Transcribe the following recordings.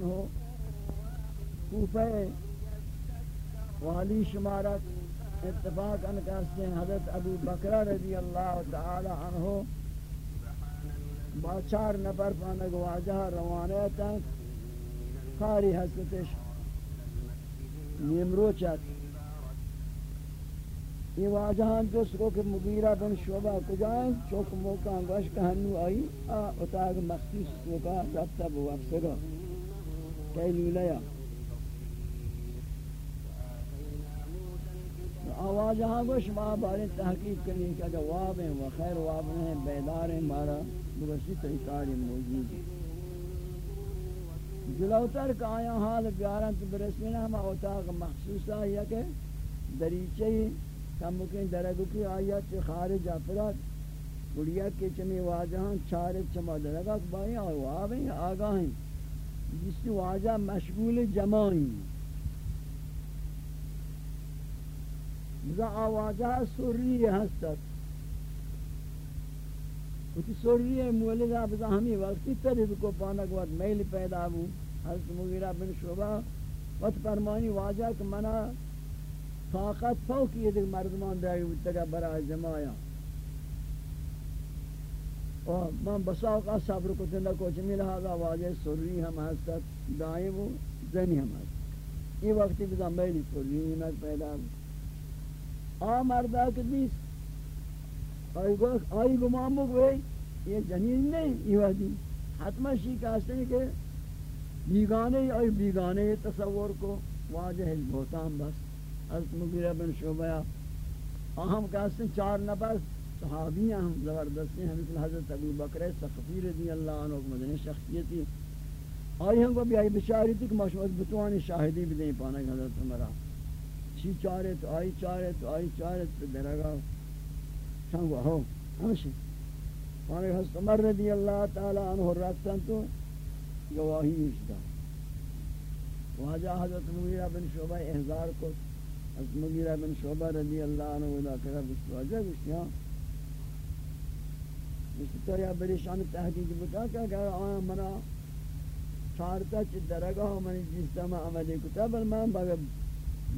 عنہ کوفہ والی شمارت اتفاق ان کہتے ہیں حضرت ابو بکرہ رضی اللہ تعالی عنہ با چار نفر پانک واجہ روانے تک کاری حسکتش نیمرو چت یہ واجہان جس کو کہ مغیرہ بن شعبہ کجائیں، چوک موقع انگوش کہنو آئی، آ، اتاق مخصوص توکا ربطہ بوافسگا کہلو لیا آواز ہاں گوش ما بارے تحقیق کرنے کا جواب ہے و خیر واب ہیں بیدار ہیں مارا درستی طریقار موجود ہے۔ جلوتر کا آیا حال بیارن تو برسمین ہم اتاق مخصوصا ہے کہ دریچے ہی کم مکین درگو کی آیا آیت خارج افراد، گڑیا کے چمی واجہاں چارک چما درگا بائی اور ہیں، آگاہ ہیں۔ جس کی واجہ مشغول جماعی. بزا آواجہ سوری ہستت اسی سوری مولدہ بزا ہمیں وقتی ترد کو پانک وقت میل پیدا ہوں حضرت مغیرہ بن شعبہ وقت فرمانی واجہ کہ منا طاقت فوق یہ دیکھ مردمان دائی متگا برای جماعیاں من بساوقا صبر کو تندہ کو چمی لہذا واجہ سوری ہم ہستت دائیں وہ زنی ہم ہستت یہ وقتی بزا میلی سوری نمک پیدا. ہوں آ مردہ کہ دیس آئی گمان بگوئی یہ جنین نہیں یہ وحدی حتمہ شی کہتے ہیں کہ بیگانے آئی بیگانے تصور کو واجہ بہتان بس. حضرت مغیرہ بن شعبیہ اہم کہتے ہیں چار نفر صحابی ہم زبردستی ہیں، مثل حضرت ابو بکر سخفی رضی اللہ عنہ مدنی شخصیتی۔ آئی ہم کو بھی آئی بشاری تھی کہ مشہور بتوانی شاہدی بھی دیں پانا کہ حضرت عمرہ۔ چی چارے تو، آئی چارے تو، آئی چارے تو درگا چنگو ہو ہمشی پانے حضرت عمر رضی اللہ تعالی عنہ رکھتن تو گواہی اشتا واجہ حضرت مغیرہ بن شعبہ احضار کو، حضرت مغیرہ بن شعبہ رضی اللہ عنہ ودا کرا بس واجہ بس یہاں اس تو یا بریشان تحقیق بتا کہ اگر آیا منا چارتا چی درگاہ منی جستا ما عملی کتا، بل من بگر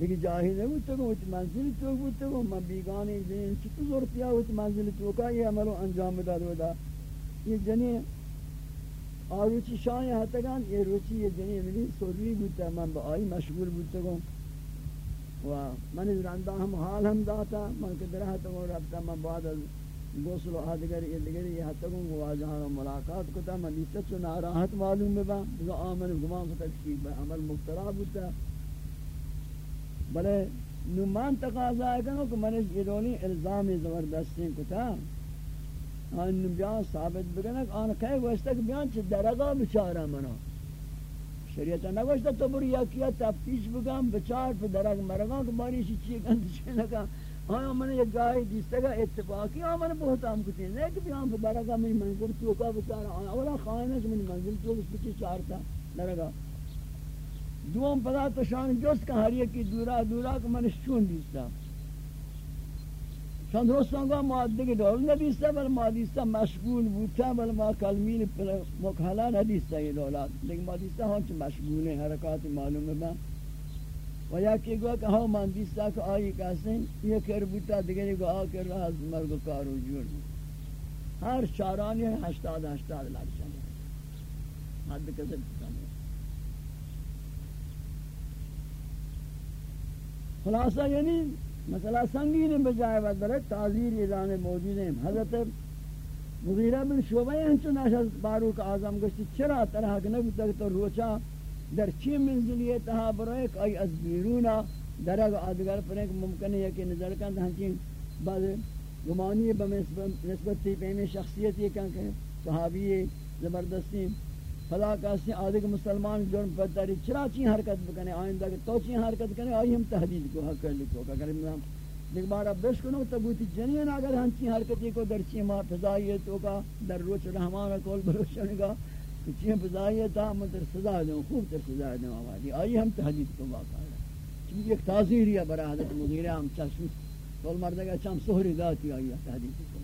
دیگه جاهی نبود تو وقت منزل تو بود تو من بیگانی دین چطور زور پیا وقت منزل تو کا یہ عمل انجام داد ودا یہ جنی آروچی شان ہتگان یہ روچی یہ جنی ملی سوری بود من با آئی مشغول بود تو و من از رندا ہم حال ہم داتا، من کے درہ تو رابطہ من بعد از غسل و دیگر یہ دیگر یہ ہتگوں واجہ ہاں، ملاقات کو تا من دیتا چو ناراحت معلوم با آمن گمان کو تشکیل عمل مخترع بودتا بلے نمان تقاضا ہے کہ میں یہ دونی الزام زبردستی کتا۔ آن بیان ثابت بگنک آن کہے گوشتا کہ بیان چھ درگا بچارا منا شریعتا نگوشتا تو بری یکیا تفتیش بگم، بچار پہ درگ مرگان کہ باری شی چیئے گند چینکا آیا من یہ گاہی دیستا گا اتفاقی آیا من بہت ہم کتی نہیں کہ بیان پہ درگا منی منزل توکا بچارا آیا اولا خواہنے کہ منی منزل توکا بچی چارتا درگا دوم پدا تو شان جس کا ہر کی دورا دورا کو من چون دیستا۔ چند روزان گا معدد کے دور۔ نہ دیستا بل ما دیستا مشغول بوتا، بل ما کلمین مکحلا نہ دیستا یہ دولات۔ لیکن ما دیستا ہون ہاں چھ مشغول ہیں، حرکات معلوم ہے و یا کہ گو کہ ہاں من دیستا کہ آئی کہتے یہ کر بوتا دیگر گو آ کر رہا از مرگ کارو جوڑ ہر چارانی ہشتاد ہشتاد لاکھ چاہیے حد کسر خلاصہ یعنی مسئلہ سنگین بجائے بدرے تعذیر اعلان موجود ہیں حضرت مغیرہ بن شعبہ ہیں چون اشد باروک اعظم گشتی، چرا طرح کہ نبی تک تو روچا در چی منزلی تہا بروئے کہ ای از بیرونا درگ آدگر پر ایک ممکن ہے کہ نظر کند ہنچین بعض گمانی بنسبت تی پہمی شخصیت یہ کہ صحابی زبردستی فلا کسی آدھے مسلمان جرم پر داری چرا چین حرکت بکنے، آئندہ کہ تو چین حرکت کنے، آئی ہم تحدید کو حق کر لکھو۔ اگر ہم دیکھ بارا بش کنو تبوتی جنین، اگر ہم چین حرکتی کو در چین ماں فضائیت ہوگا در روچ رحمان کول بروشن گا کہ چین فضائیت ہم تر سزا دیں، خوب تر سزا دیں آوازی۔ آئی ہم تحدید کو واقع ہے۔ چونکہ ایک تاظیر ہے برا حضرت مغیرہ ہم چشم کول مردگا چم سہری ذاتی آئی ہے تحدید کو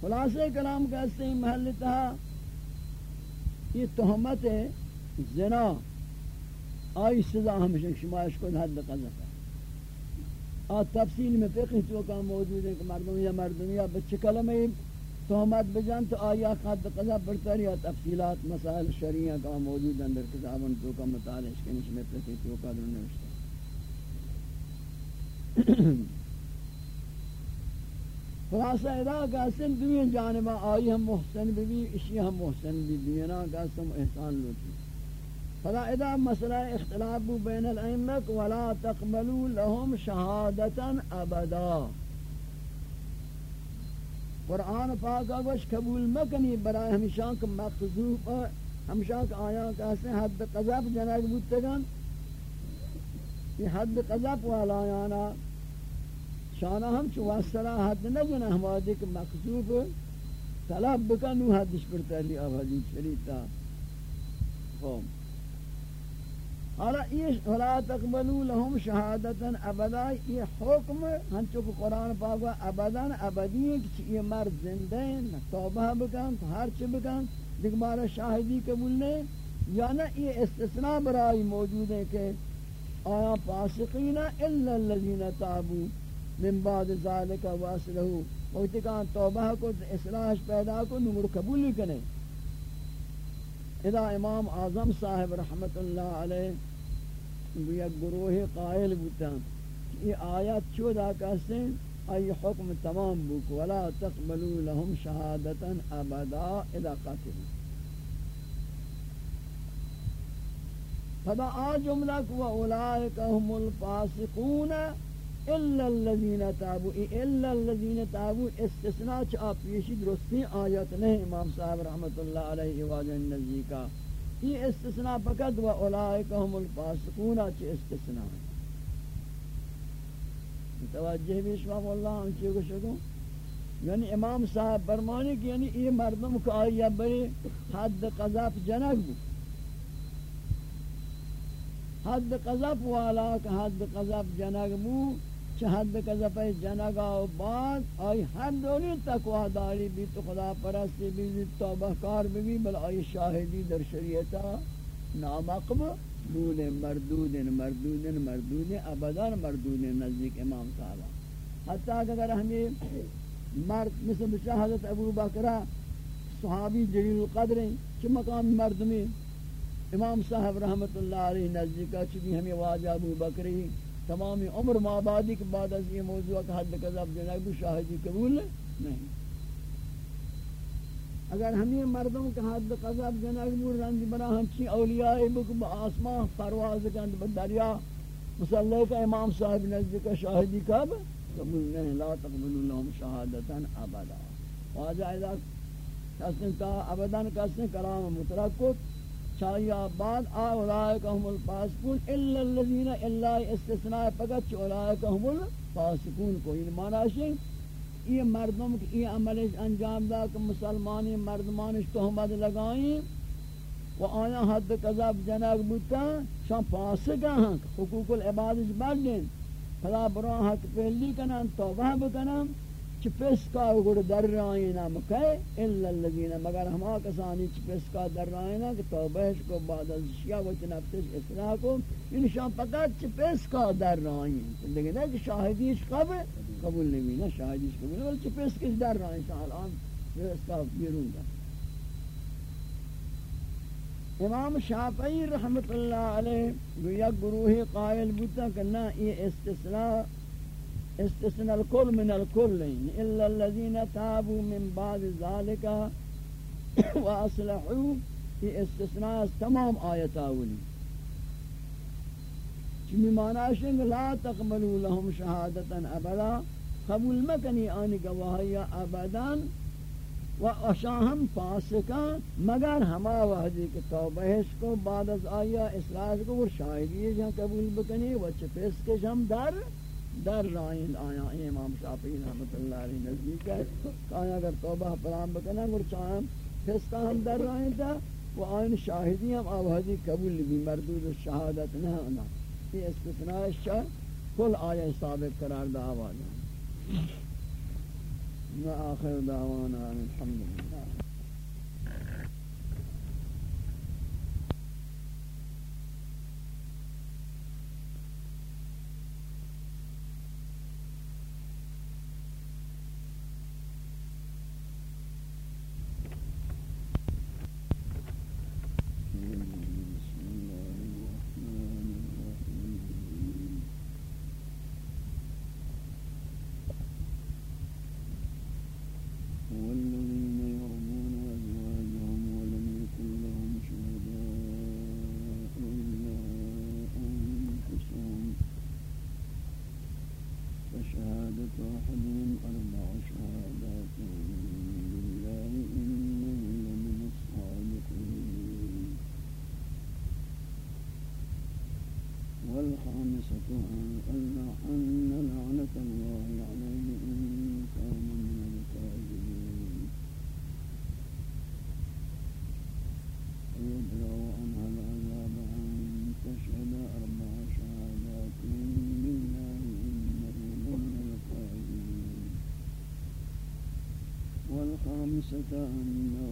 خلاصے کلام کہتے ہیں محل تہا یہ تہمت زنا۔ آئی سزا ہمیشہ شمایش کو حد قذف ہے۔ آ، تفصیل میں فقہ تو موجود ہے کہ مردم یا مردم یا بچے کلمہ تہمت بجان تو آیا قد قذف برتر یا تفصیلات، مسائل، شریعہ کا موجود اندر کتابن تو کا مطالعہ اس کے نش میں فقہ تو کا نوشتہ خلاصہ ادا کا سن دوی جانبہ آئی ہم محسن بھی بھی اسی ہم محسن بھی دینا کا سم احسان لوٹی فلا مسئلہ اختلاف بین الائمک ولا تقبلوا لهم شہادتا أبدا. قرآن پاک آگوش قبول مکنی برای ہمیشان کا مقضوب ہمیشان کا آیا کہتے ہیں حد قذب جنگ بودتگان یہ حد قذب والا آیانا شانا ہم چو واسطہ حد نجنا ہمارے کہ مقصوب طلب بکنو حدش پر تحلی آبادی شریطا خوم حالا یہ ولا تقبلوا لهم شہادتا ابدا یہ حکم ہم چکو قرآن پاک ابدا ابدی ہے کہ یہ مرد زندہ ہیں توبہ بکن ہر چی بکن. دیکھ بارا شاہدی قبول نہیں. یا نہ یہ استثناء برائی موجود ہے کہ آیا پاسقین الا الذین تابوا. من بعد ذالک واسلہو وقت کہاں توبہ کو اصلاح پیدا کو، نمر قبول نہیں کرے اذا امام اعظم صاحب رحمت اللہ علیہ یک گروہ قائل بوتا یہ آیات چودا کہتے ہیں ای حکم تمام بک ولا تقبلوا لهم شہادتا ابدا اذا قاتلوا. فدا آ جملہ کو اولئک هم الفاسقون الا الذين تابوا. الا الذين تابوا استثناء چا پیشی درستی آیت نہیں، امام صاحب رحمت اللہ علیہ واجہ نزدی کا یہ استثناء فقط و اولئک هم الفاسقون چ استثناء متوجہ بھی شما اللہ ان چیز کو شکو۔ یعنی امام صاحب فرمانے کہ یعنی یہ مردم کو آیا بڑے حد قذف جنگ حد قذف والا کہ حد قذف جنگ بو۔ چہد کذب جنگا و بعد آئی ہر دولی تقوی داری بھی تو خدا پرستی بھی بھی توبہ کار بھی بل آئی شاہدی در شریعتا نامقب دون مردود مردود مردود، ابدا مردود نزدیک امام صاحبہ حتیٰ کہ اگر ہمیں مرد مثل بچہ حضرت ابو بکرہ صحابی جلیل القدر ہیں چھ مقام مردمی، امام صاحب رحمت اللہ علیہ نزدیکہ چکی ہمیں واجہ ابو بکری تمام عمر مابادی کے بعد از یہ موضوع کا حد قذب دینا بھی شاہدی قبول نہیں اگر ہمیں مردوں کا حد قذب دینا بھی رنج بنا ہنچی اولیاء بک آسمان پرواز کند دریا، مسلح کا امام صاحب نزد کا شاہدی کب قبول نہیں لا تقبل لهم شہادتا ابدا. واجہ اذا کسن تا ابدا کسن کلام مترک کو چاہیا بعد اولائک هم الفاسقون الا الذين الا استثناء، فقط اولائک هم الفاسقون. کو یہ معنی ہے یہ مردم کی یہ عمل انجام دا کہ مسلمانی مردمان تہمت لگائیں و آیا حد قذاب جناب بوتا شان فاسق ہیں حقوق العباد بردن. فلا برا حق پہلی کنن، توبہ بکنن. چپسکا اگر در رائینا مکہ الا الذین، مگر ہما کسانی چپسکا در رائینا کہ توبہش کو بعد از شیعہ وچ نفتش اصلاح کو۔ ان شان فقط چپسکا در رائین لیکن ہے کہ شاہدیش قبل قبول نہیں نا شاہدیش قبول ولی چپسکش در رائین شاہ الان چپسکا بیرون در امام شافعی رحمت اللہ علیہ یک گروہ قائل بوتا کہ نہ یہ استثناء استثنى الكل من الكل إلا الذين تابوا من بعد ذلك وأصلحوا في استثناء تمام آيات أولي چمی معنی شنگ، لا تقبلوا لهم شهادة ابدا، قبول مکنی آنی گواہی ابدا، و اشاہم فاسقا مگر ہما وحدی کہ توبہش کو، بعد از آیا اصلاح کو شاہدی جہاں قبول بکنی، و چپس کے ہم در در رائن آیا امام شافعی رحمت اللہ علیہ نزدیک ہے کہ آیا اگر توبہ پرام بکنا گر چاہم فسقہ ہم در رائن تھا، وہ آئین شاہدی ہم آوازی قبول بھی، مردود شہادت نہ ہونا یہ استثناء شاہ کل آیا ثابت قرار دا آواز آخر دعوانا الحمد لله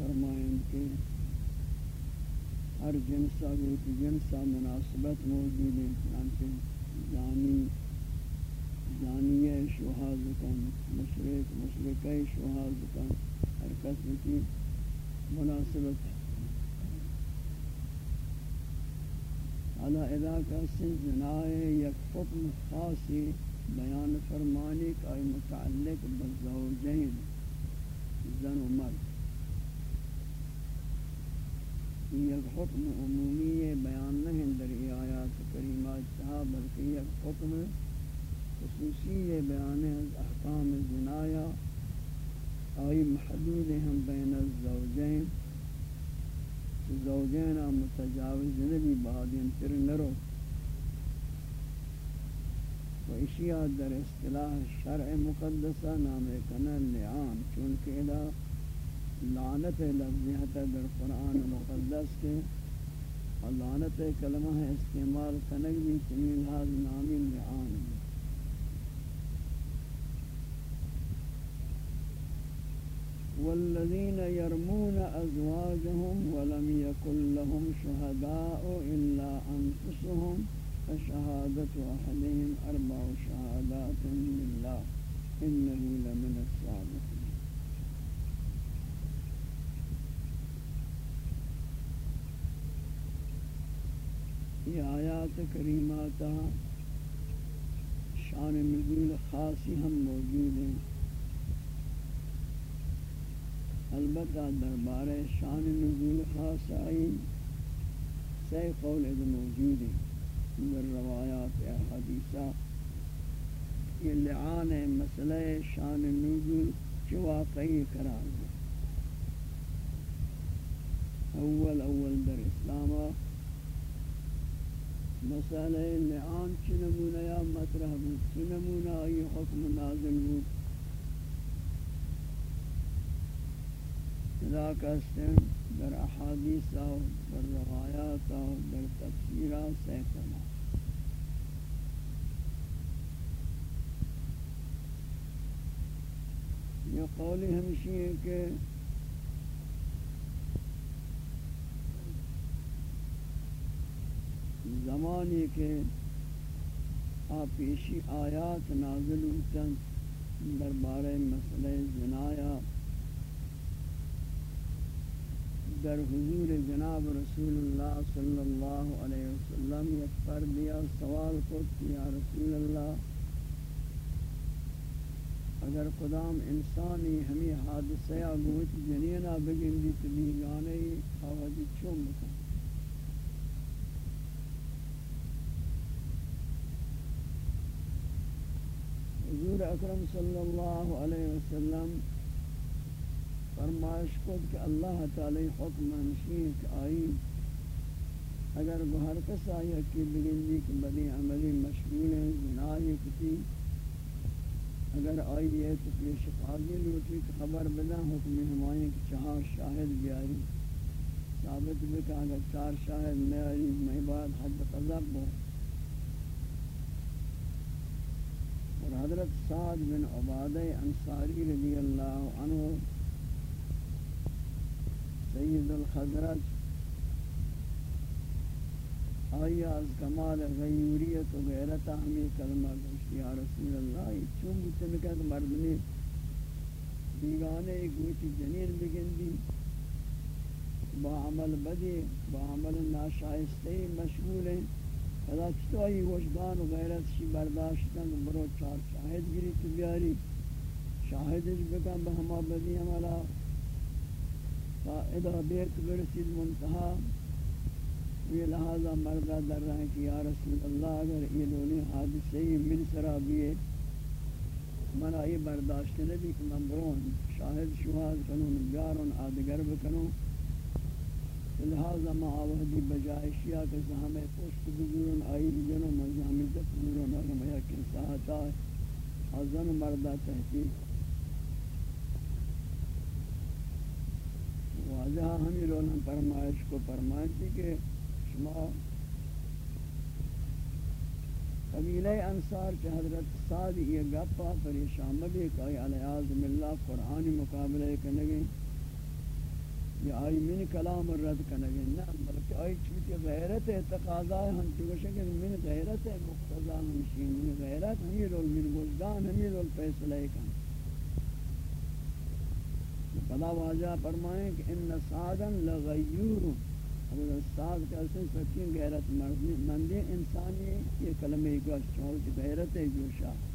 فرمائیں کہ ہر جنسا گوت جنسا مناسبت موجود ہے، چنانچہ جانی، جانیہ شوہاز کن مشرق، مشرقہ شوہاز کن ہر قسم کی مناسبت ہے۔ ادا کا سن زنائے یک حکم خاصی بیان فرمانی کا متعلق بزوجین زن و مرد۔ یک حکم عمومی بیان نہیں در آیات کریمات تھا، بلکہ یک حکم خصوصی بیان از احکام زنایا آئی محدود ہم بین الزوجین۔ زوجین متجاوز نبی بعدین تر نرو و اشیاء در اصطلاح شرع مقدسہ نام کنا لعان چونکہ ادا لعنت لفظیت در قرآن مقدس کے۔ اور لعنت کلمہ استعمال کنگ بھی چمیل حاض نامی لعان بھی۔ والذين يرمون أزواجهم ولم يكن لهم شهداء إلا أنفسهم فشهادة أحدهم أربع شهادات لله إنه لمن الصادقين یہ آیات کریمات شان نزول خاصی ہم موجود ہیں۔ البتہ دربار شان نزول خاص آئی سی قول موجود ہیں۔ در روایات احادیثہ یہ لعان مسئلہ شان نزول جو واقعی قرار ہے اول اول در اسلام مسئلہ لعان چنمونہ یا مطرح بود چنمونہ ای حکم نازل بود. ادا کرتے ہیں، در احادیث و در روایات و در تفسیرات سے یہ قول ہمشی ہے کہ زمانی کے آپ پیشی آیات نازل ہوتن دربار مسئلہ زنایا در حضور جناب رسول اللہ صلی اللہ علیہ وسلم یک پر دیا سوال کو یا رسول اللہ، اگر قدام انسانی ہمیں حادثہ گوچ جنینا بگن دی تبی گانے آوازی چون بکن؟ حضور اکرم صلی اللہ علیہ وسلم فرمائش کو کہ اللہ تعالی حکم مشین آئی، اگر بہر کس آئی کی بگندی کہ بڑی عملی مشغول ہیں زنائی کسی، اگر آئی یہ تو پیش قاضی لوٹی کہ خبر بنا حکم ہمائیں کہ چہار شاہد بیاری ثابت بکا اگر چار شاہد میاری میں بعد حد قذب ہو اور حضرت سعد بن عبادہ انصاری رضی اللہ عنہ سید الخضرج آیا از کمال غیوریت و غیرت ہمیں کلمہ گوشت یا رسول اللہ چون بودتے کہ مردمی بیگانے گوشت جنین بگندی، با عمل بدی با عمل ناشائستی مشغول ہیں۔ خدا چطور آئی وجدان و غیرت شی برداشتن برو چار شاہد گری تو بیاری شاہدش بکن بہما بدی عملہ اذا بیت برسید منتہا یہ لہذا مردہ در رہا ہے کہ یا رسول اللہ اگر یہ دونی حادثی من سرا بیئے منا یہ برداشت نبی کہ من برون شاہد شہاد کنون بیارون آدگر بکنون لہذا ما آوہدی بجائے شیعہ کہ ہمیں پوشت بزرون آئی جنو مجامی دف بزرون اگر میں یقین ساہتا ہے حضن مردہ تحقیق۔ واضح ہمیں رونا فرمائش کو فرمائش تھی کہ شما قبیلہ انصار کے حضرت سعد یہ گپا پریشان بھی کہ علیہ اعظم اللہ قرآن مقابلے کنگے یہ آئی من کلام رد کنگے نہ، بلکہ آئی چوتی غیرت اعتقاضا ہے ہم چوشیں کہ من غیرت ہے مقتضا ہمشین من غیرت ہمیں رول من گزدان ہمیں رول فیصلہ کنگے فلا واجہ فرمائیں کہ ان سعدن لغیور حضرت سعد کہتے ہیں سچین غیرت مندی انسانی، یہ کلمہ گوش چوت غیرت ہے جو شاہ۔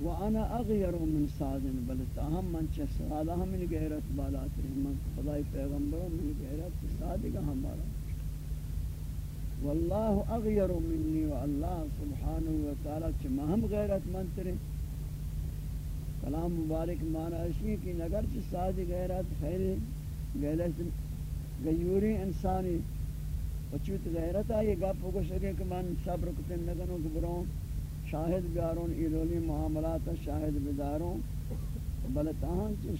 جوشا وانا اغیر من سعدن بل تاہم من چھ سعدہ ہم ان غیرت بالا ترین من خدای پیغمبروں من غیرت سعد کا ہمارا واللہ اغیر منی واللہ سبحانہ وتعالی چھ ہم غیرت من ترین کلام مبارک معنی اشی کہ نگر چ ساج غیرت، خیر، غیرت، غیوری انسانی، وچوت غیرت ہے گپ کو شکے کہ من صبر کو تن نگنو گبروں شاہد بیارون ایلولی معاملات شاہد بداروں بلتاہن چ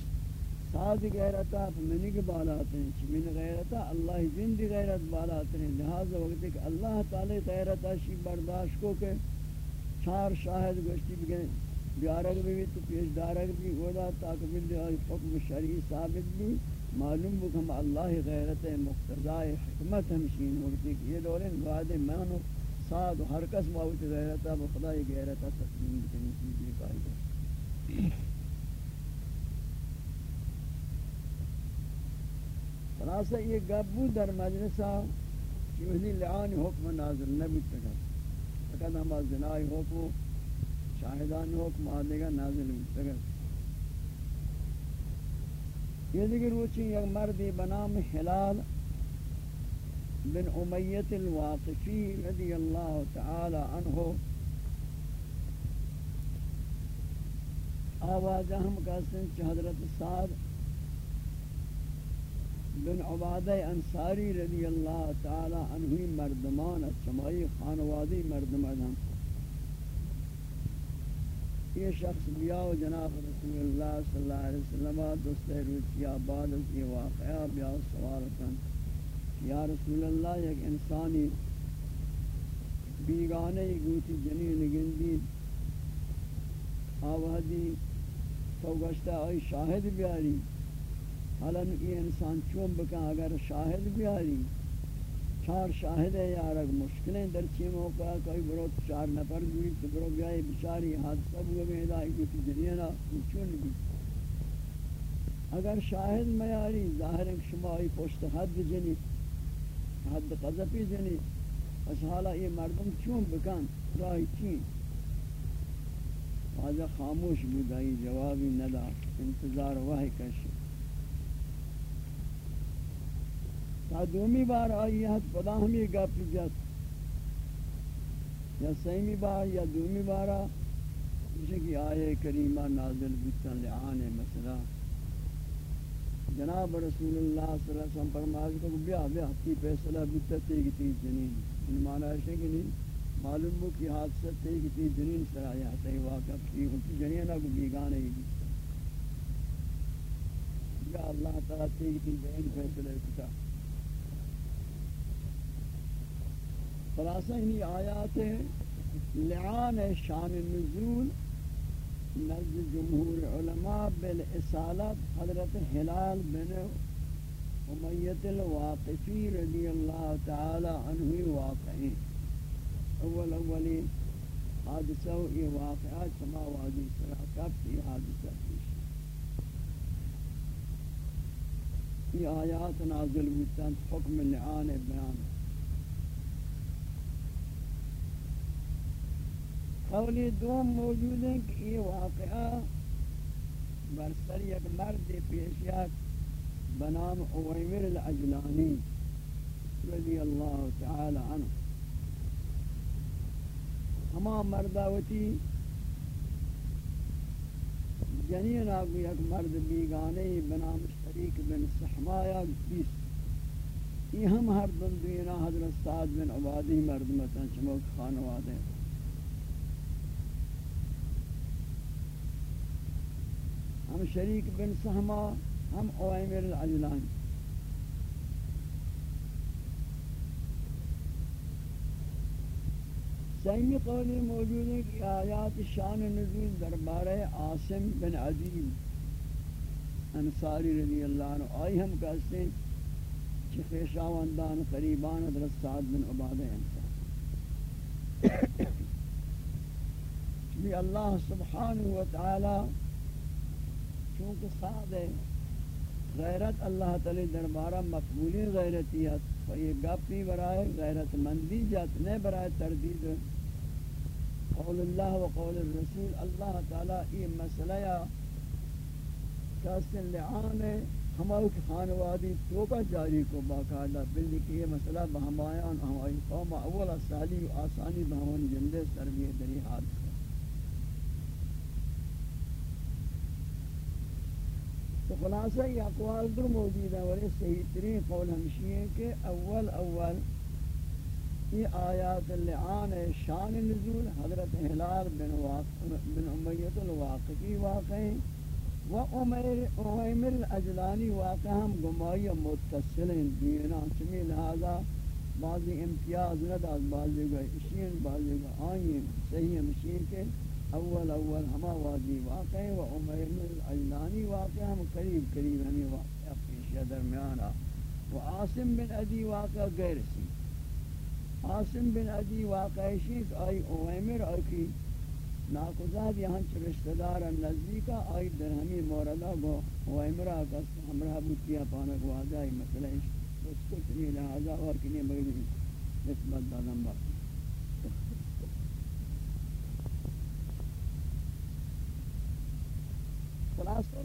ساز غیرت اپ منی کے بالات ہیں من غیرت اللہ زندی غیرت بالات ہیں۔ لہذا وقت کہ اللہ تعالی غیرت اشی برداشت کو کہ چار شاہد گشتی بگن بیارک بھی تو پیش دارک بھی ہودا تاکہ بلی حکم شرعی ثابت بھی معلوم بکم اللہ غیرت مقتضاء حکمت ہمشین۔ وقتی کہ یہ دورین وعد مانو ساد و ہر کس موت غیرتا بخدای غیرتا تسلیم بکنی چیزی کاری گا خلاصہ یہ گبو در مجلسہ چیزی لعانی حکم نازل نبی تکا فقط ہم زنائی حکم شاہدان حکم آدھے گا نازل نبی تکا یہ دیگر روچی یک مردی بنام حلال بن امیت الواقفی رضی اللہ تعالی عنہ آواز ہم کہتے ہیں حضرت سعد بن عبادہ انصاری رضی اللہ تعالی عنہ مردمان چمائی خانوادی مردمان ہم یہ شخص بیا و جناب رسول اللہ صلی اللہ علیہ وسلم دوست روچیا بعد از یہ واقعہ بیا سوالتاں یا رسول اللہ، یک انسانی بیگانے گوتی جنین گندی آوہدی تو گشتا آئی شاہد بیاری. حالا یہ انسان چون بکن اگر شاہد بیاری؟ چار شاہد ہے یا رگ مشکلیں در چی موقع کوئی برو چار نفر گوئی تو برو بیائی بچاری حادثہ بگو بیدائی گوتی جنینا چون بھی اگر شاہد میاری ظاہر ہے کہ شما آئی پشت حد جنی حد قذفی جنی اس حالا یہ مردم چون بکن؟ راہی چین۔ واجہ خاموش بودائی جوابی ندا، انتظار وحی کشی۔ تا دومی بار آئی حد پدا ہمی گپ جت یا سیمی بار، یا دومی بارا جسے کہ آئے کریمہ نازل بودتاں لعانے مسئلہ۔ جناب رسول اللہ صلی اللہ علیہ وسلم فرمائے کہ بیا بیا تی فیصلہ بودتا تی تی جنین۔ ان معنی ہے کہ نہیں، معلوم ہو کہ حادثہ تے کہ تی جنین سرایا تے واقع کی ہوتی جنین کو بیگانے ہی یا اللہ تعالی تے کہ جنین فیصلہ کتا۔ خلاصہ، انہی آیات ہیں، لعان شان النزول نزد جمهور علماء بالاسالت حضرت حلال بن امیت الواقفی رضی اللہ تعالی عنہ واقعی أول اولی حادثہ و یہ واقعات سما وادی سراکب یہ حادثہ پیش یہ آیات نازل ہوتاں حکم لعان بیان قولی دوم موجود ہیں کہ یہ واقعہ برسر یک مرد پیشیات بنام اویمر العجلانی رضی اللہ تعالی عنہ. ہما مرداوتی جنین آگو یک مرد بیگانے بنام شریک بن سحمایا بیس یہ ہم ہر دن دینا حضرت سعد بن عبادی مرد متن چمک خانوادے ہم شریک بن سہما، ہم اوائمر العجلان سیمی قولی موجود ہے کہ آیات شان نزول دربار عاصم بن عدیم انصاری رضی اللہ عنہ، آئی ہم کہتے ہیں کہ خیشاوندان قریبان حضرت سعد بن عبادہ انصار بھی اللہ سبحانہ وتعالی چونکہ سعد ہے غیرت اللہ تعالی دربارہ مقبولی غیرتی ہے۔ و یہ گپی برائے، غیرت مندی جات نے برائے تردید۔ قول اللہ و قول الرسول، اللہ تعالی یہ مسئلہ یا کاسن لعان ہے۔ ہمارے خانوادی توبہ جاری کو باقاعدہ بلی کہ یہ مسئلہ بہمایان، ہماری قوم اول، سالی و آسانی بہمان جندے سروی دری حادث تو خلاصہ یہ اقوال دو موجود ہیں ولی صحیح ترین قول ہمشی ہے کہ اول اول یہ آیات اللعان شان نزول حضرت حلال بن, بن امیت الواقعی واقعی و عمیر الاجلانی واقع ہم گمائی متصل ہیں دینا چمی لہذا بعضی امتیاز نداز بعضی گئے اشین بعضی گئے آئین صحیح ہمشین کے اول اول ہما وادی واقع و عمر العجلانی واقع ہم قریب قریب ہمیں واقع پیشہ درمیان و عاصم بن ادی واقع غیر سی۔ عاصم بن ادی واقع شیخ آئی اویمر آئی کی ناکزاد یہاں چھ رشتہ دار نزدیکا آئی در ہمی موردہ گو اویمرہ کس ہمراہ بوتیا پانا گو آجائی مسئلہ اس کو چنی لہذا اور کنی مگدی نسبت دادن بر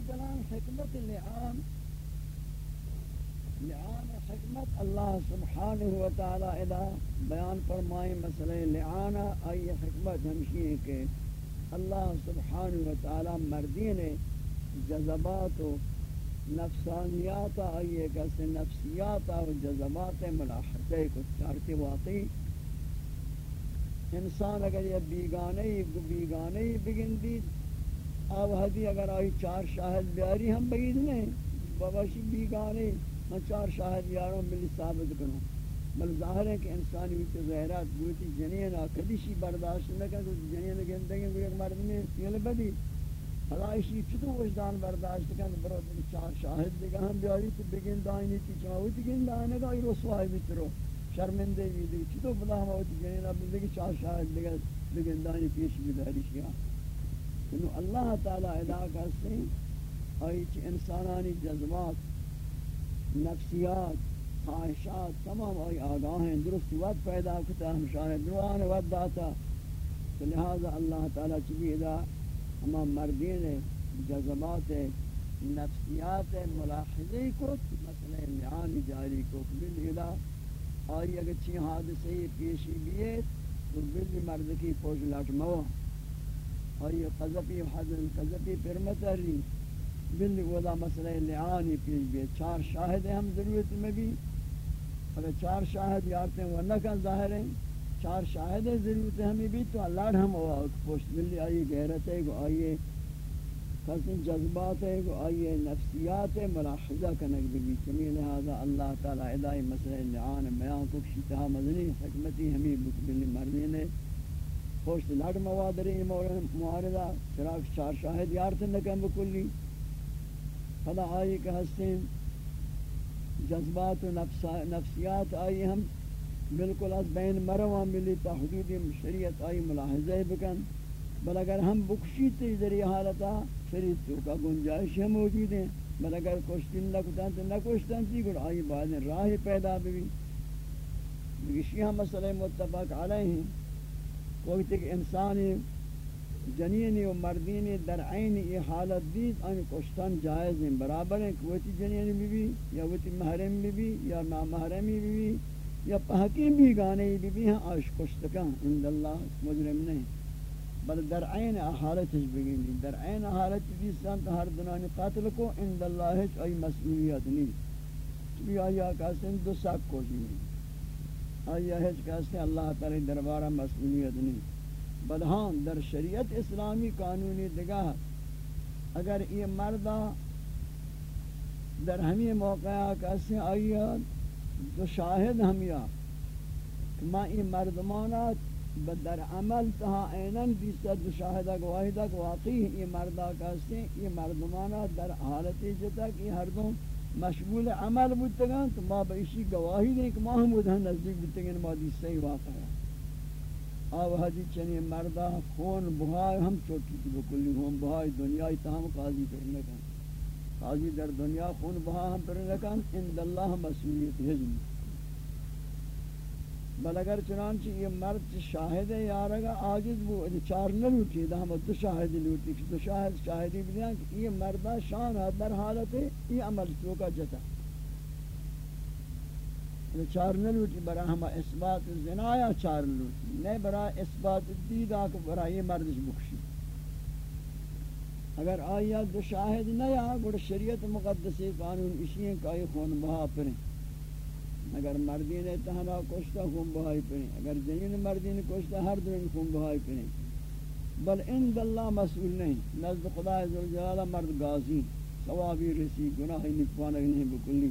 کلام حکمت لعان لعان حکمت اللہ سبحانہ وتعالی ادا بیان فرمائے مسئلہ لعان آئی حکمت ہمشی ہے کہ اللہ سبحانہ وتعالی مردین جذبات و نفسانیات آئیے کسی نفسیات و جذبات ملاحظے کو چارتی واقعی انسان اگر یہ بیگانے بیگانے بگن دید آب حدی اگر آئی چار شاہد بیاری ہم بگید نہیں باباشی بیگانے میں چار شاہد بیاروں ملی ثابت کروں۔ بل ظاہر ہے کہ انسانی ہوتی غیرات ہوتی جنین آکدیشی برداشت نہ کہ جنین گندگی کوئی ایک مرد میں یہ بدی۔ حلائشی چطور وجدان برداشت کن برو دن چار شاہد دیگا ہم بیاری تو بگن دائنی تی چما ہوتی گن دائنے گا ای رسوائی بیترو شرمندے بھی دیگا چطور بلا ہم ہوتی جنین اب دیگا چار شاہد دیگا بگن دائنی پیش بیداری شیا انو اللہ تعالی ادا کرتے ہیں آئی انسانانی جذبات، نفسیات، خواہشات، تمام آئی آگاہ ہیں، درست وقت پیدا کتا ہم شاہد روان وقت داتا۔ لہذا اللہ تعالی چی ادا ہما مردین جذبات نفسیات ملاحظے کو مثلا لعان جاری کو بالعلا آئی اگر چی حادثے پیشی بیت تو بل مرد کی پوش لٹ موا آئی قذبی حضن قذبی پرمتری بل ودا مسئلہ لعانی پیش بیت چار شاہد ہم ضرورت میں بھی۔ اگر چار شاہد یارتے ہیں ورنہ کا ظاہر ہیں۔ چار شاہد ضرورت ہمیں بھی تو اللہ ہم پوشت ملی۔ آئی غیرت ہے گو آئیے خاصن جذبات ہے گو آئیے نفسیات ہے۔ ملاحظہ کنک بھی چمی لہذا اللہ تعالی ادائی مسئلہ لعان میان کو کشیتہا مدنی حکمتی ہمیں بکبلی مرنی نے پوشت لڑ موادری معارضہ چراک چار شاہد یارتن نکم بکلی فلا آئی کہ ہستیں جذبات و نفسیات آئی ہم۔ بالکل از بین مروان ملی تا حدود شریعت آئی ملاحظہ بکن۔ بل اگر ہم بکشی تی ذریعہ حالتا شریعت تو کا گنجائش ہم موجود ہیں۔ بل اگر کشتن لکتن تو نکشتن تی گر آئی بعد راہ پیدا بھی بگشی ہم مسئلہ متفق علیہ ہیں۔ وقت ایک انسانی جنینی و مردینی در عین یہ حالت دید آنی کشتن جائز ہیں برابر ہیں کہ وہتی جنینی بھی بھی یا وہتی محرم بھی بھی یا نامحرمی بھی بھی یا حکیم بھی گانے بھی بھی ہیں آش کشتکان. عند اللہ مجرم نہیں بل در عین حالتش بگیلی در عین حالت دیستان تو ہر دنانی قاتل کو عند اللہ ہچ ای مسئولیت نہیں چبی آیا کہتے دو ساک کو جی آیا ہچ کہتے ہیں اللہ تعالی دربارہ مسئولیت نہیں۔ بل ہاں، در شریعت اسلامی قانونی دگاہ اگر یہ مردہ در ہمیں موقع کہتے ہیں آیا دو شاہد ہم یا۔ کہ ما این مردمانات بدر عمل تہا اینن بیستا دو شاہدہ گواہدہ کہ واقعی یہ مردہ کہستے ہیں یہ مردمانات در حالتی جتا کہ ہر دوں مشغول عمل بودتگان تو ما بیشی گواہی دیں کہ ما ہم ادھا نزدیک بودتگان ما دیستا ہی واقع ہے آب حدی چنی مردہ خون بہائی ہم چوکی کی بکلی ہوں بہائی دنیای تاہم قاضی کرنے کا قاضی در دنیا خون بہائی ہم پر لکن اند اللہ مسئولیت حجم بل اگر چنانچہ یہ مرد شاہد ہے یارگا آجز بو یعنی چار نہ لوٹی، دا ہم دو شاہد لوٹی دو شاہد شاہدی بدیاں کہ یہ مردہ شان ہے، در حالت ہے، یہ عمل تو کا جتا یعنی چار نہ لوٹی، برا ہم اثبات زنا یا چار لوٹی؟ نہیں، برا اثبات دیدہ کہ برا یہ مردش بخشی۔ اگر آیا دو شاہد نہ یا گڑ شریعت مقدسی قانون اسی ہیں کہ آئی خون بہا پریں۔ اگر مردین اتحنا کشتا خون بہائی پریں اگر جنین مردین کشتا ہر دن خون بہائی پریں بل اند اللہ مسئول نہیں، نزد خدا عزوجلالہ مرد غازی، ثوابی رسی، گناہی نکوانک نہیں بکلی۔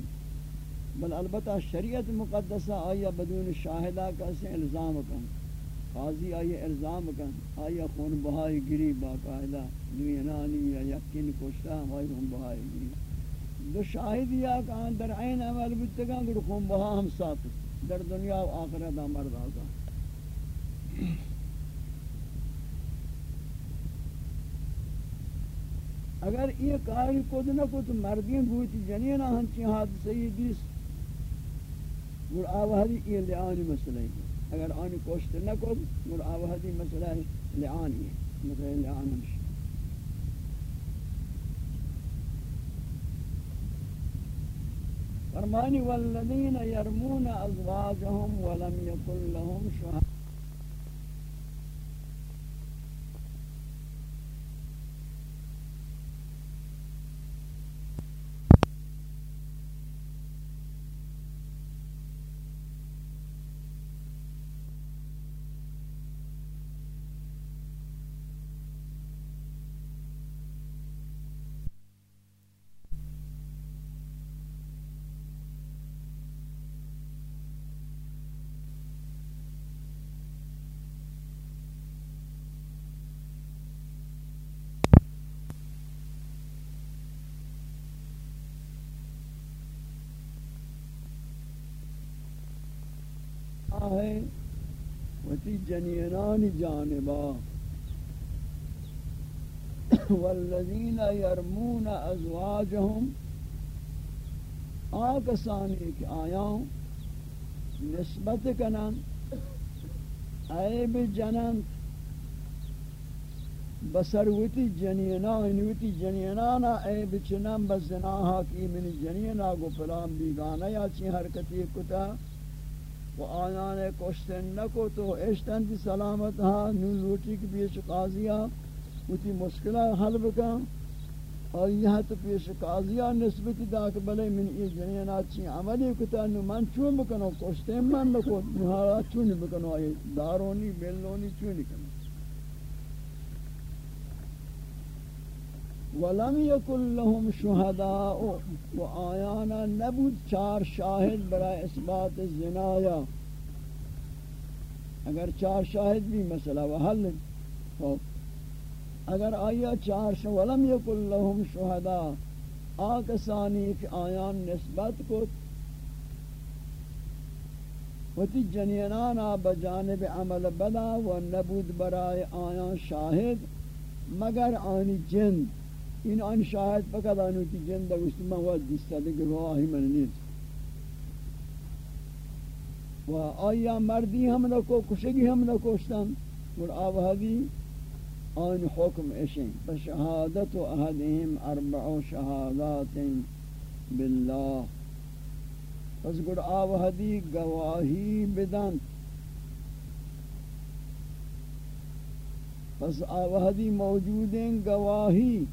بل البتہ شریعت مقدسہ آیا بدون شاہدہ کا سے الزام کن۔ قاضی آئی الزام کن، آیا خون بہائی گری باقاعدہ دوینانی یا یقین کشتا ہمائی خون بہائی گری۔ دو شاہد یا در عین عمل بتگاں گر خونبہا ہم ساتھ در دنیا و آخرت مرد آگا اگر یہ کاری کود نہ کو تو مردین بوتی جنینا ہنچی حادثہ یہ دیس گر آوہدی یہ لعانی مسئلہ ہے۔ اگر آنی کوشت نہ کو گر آوہدی مسئلہ ہے لعانی ہے۔ مسئلہ لعان ہمشہ۔ فرمانی والذین یرمون أزواجهم ولم یکن لهم شہد ہے۔ وتی جنینان جانبا۔ والذین یرمون ازواجهم آکسانی کہ آیاں نسبت کنن۔ عیب جنن۔ بسر وتی جنینان، وتی جنینانا عیب چنن بزناها کی من جنینا گو فلان بیگانہ یا چی حرکتی کتا۔ و آیان کشتن نکو تو اشتن دی سلامت ہاں نو لوٹی کی پیش قاضیہ اتی مشکلہ حل بکن۔ اور یہاں تو پیش قاضیہ نسبت دا کہ بلے من یہ جنینات چی عملی کتا، نو من چون بکنو کشتن من نکو نو چون بکنو آئی دارونی، بلونی چون بکنو ولم يكن لهم شهداء وآيانا نبود چار شاہد برای اثبات الزنایا اگر چار شاہد بھی مسئلہ وحل اگر آیا چار شاہد ولم يكن لهم شهداء آکسانی کہ آیان نسبت کو وتی جنینانا بجانب عمل بدا و نبود برای آیان شاہد، مگر آنی جند این آن شاهد فقط آنو تی جند گوشت من وقت دیستا گواهی من نیست. و آیا مردی هم نکو، کشگی هم نکوشتن اور آوهدی آن حکم اشین. فشهادت احدهم اربع شهادات بالله. پس گر آوهدی گواهی بدن. پس آوهدی موجودیں گواہی.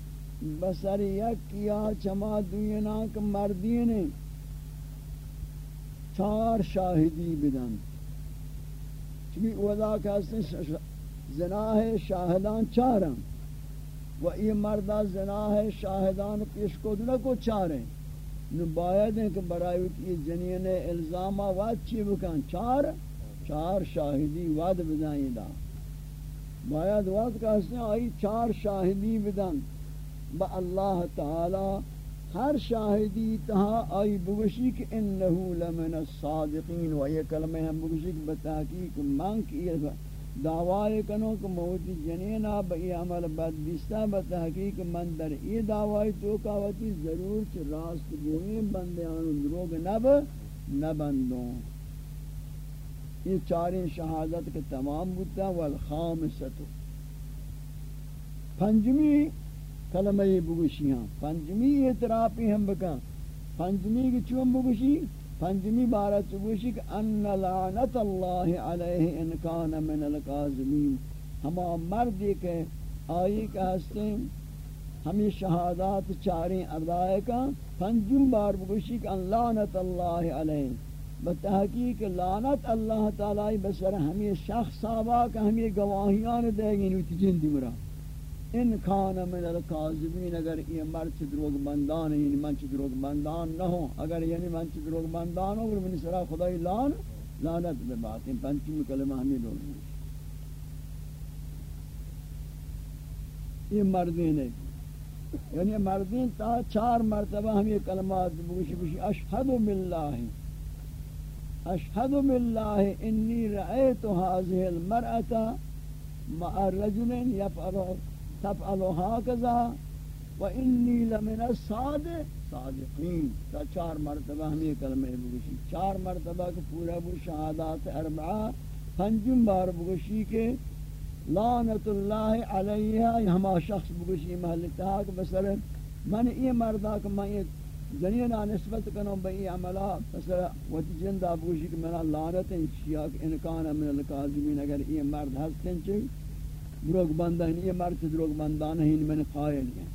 بسر یک کیا چما دوینا کہ مردین چار شاہدی بدن۔ چمی ودا کہتے ہیں زناہ شاہدان چارم و یہ مردہ زناہ شاہدان پیش کو دنہ کو چاریں نو باید ہیں کہ برای یہ جنین الزامہ واد چی بکن؟ چار چار شاہدی واد بدائیں دا۔ باید واد کہتے ہیں آئی چار شاہدی بدن۔ با اللہ تعالی ہر شاہدی تہا آئی بگشی کہ انہو لمن الصادقین و یہ کلمہ ہم بگشی کہ بتحقیق من کی دعوی کنو کہ موتی جنینا با ای عمل بد بیستا بتحقیق من در ای دعوی تو کاوتی ضرور چھ راست گوئیں بندیان دروگ نب نبندوں۔ یہ چاریں شہادت کے تمام بودتا والخامستو پنجمی کلمہ بگوشی ہاں۔ پنجمی اعترافی ہم بکا پنجمی کی چون بگوشی؟ پنجمی بارہ چگوشی کہ ان لعنت اللہ علیہ انکان من القازمین ہما مردی کے آئی کا ہستے ہمیں شہادات چاریں ادائے کا پنجم بار بگوشی کہ ان لعنت اللہ علیہ۔ بتحقیق لعنت اللہ تعالی بسر ہمیں شخص آبا کا ہمیں گواہیان دے گی نوتی جن دی مرا۔ ان کان من الکاذبین اگر یہ مرد دروغ بندان یعنی من چ دروغ بندان نہ ہو اگر یعنی من چ دروغ بندان ہو من سرا خدای لان لعنت بے بات ان پنچم کلمہ ہمیں لوگ یہ مردین ہے یعنی مردین تا چار مرتبہ ہم یہ کلمات بوشی بوشی اشہد باللہ۔ اشہد باللہ، انی رأیت هذه المرأة مع رجل يفعل تفعل هكذا و انی لمن الصادق صادقین۔ تا چار مرتبہ ہمیں کلمہ بگوشی۔ چار مرتبہ کو پورا بو شہادات اربعہ، پنجم بار بگوشی کے لعنت اللہ علیہ ہما شخص بگوشی محلتہ کہ بسر من یہ مردہ کہ میں یہ جنینا نسبت کنو بئی عملہ بسر وقت جندہ بگوشی کہ میں لعنت انشیاء انکان من القاظمین اگر یہ مرد ہستن چاہی دروگ بندہ ہیں یہ مرد دروگ بندہ نہیں میں نے قائل ہیں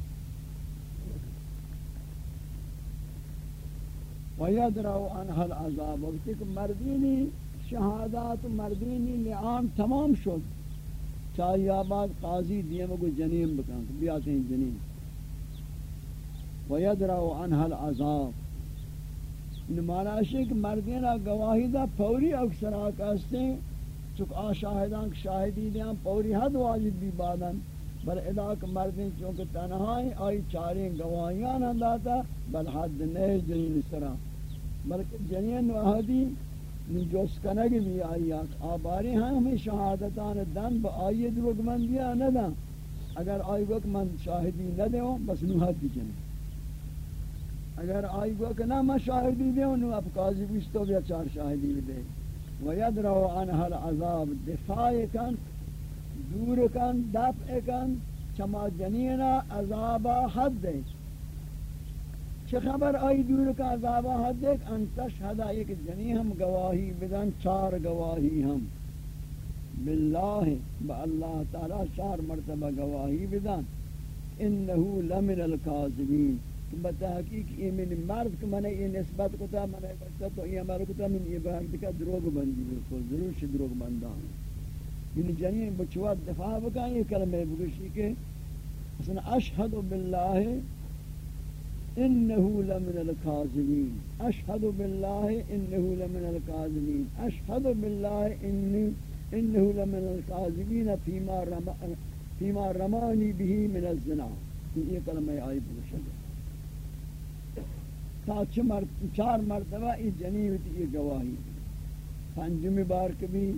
ویدرو عنها العذاب وقتی کہ مردینی شہادات مردینی لعان تمام شد چاہی آباد قاضی دیم کو جنیم بکن بیاتے ہیں جنیم ویدرو عنها العذاب ان معنی ہے کہ مردینہ گواہی دا پوری اکثر آکاستے ہیں چک آ شاہدان شاہدی دیاں پوری حد واجب بھی بادن۔ بل اداک مردین چونکہ تنہائی، آئی چاریں گواہیاں نہ داتا بل حد نہیں جنین اس بلکہ جنین و احدی جوس کنگ بھی آئی۔ آباری ہیں، ہمیں شہادتان دن با آئی دروگ من دیا ندا اگر آئی وقت من شاہدی نہ ہوں بس نوحد دی جنین اگر آئی وقت نہ میں شاہدی دے ہوں اب قاضی بیشتو بیا چار شاہدی دے۔ ویدرو عنہ العذاب دفاع کن دور کن دفع کن چما جنینا عذاب حد دے چه خبر آئی دور کا عذاب حد دے ان تشہد ایک جنی ہم گواہی بدن، چار گواہی ہم باللہ با اللہ تعالی چار مرتبہ گواہی بدن. انہو لمن القاذبین بتحقیق یہ من مرد کہ میں یہ نسبت کو تھا میں نے تو یہ مرد کو تھا من یہ بہت کا دروغ بندی بالکل ضرور سے دروغ بندہ ہوں یعنی جنین بچوات دفاع بکا یہ کلمہ بگشی کہ اصلا اشہد باللہ انہو لمن القاظمین اشہد باللہ انہو لمن القاظمین اشہد باللہ انہو لمن القاظمین فیما, رم فیما رمانی بھی من الزنا۔ یہ کلمہ آئی بگشی تا چار مرتبہ یہ جنین یہ گواہی پنجمی بار کبھی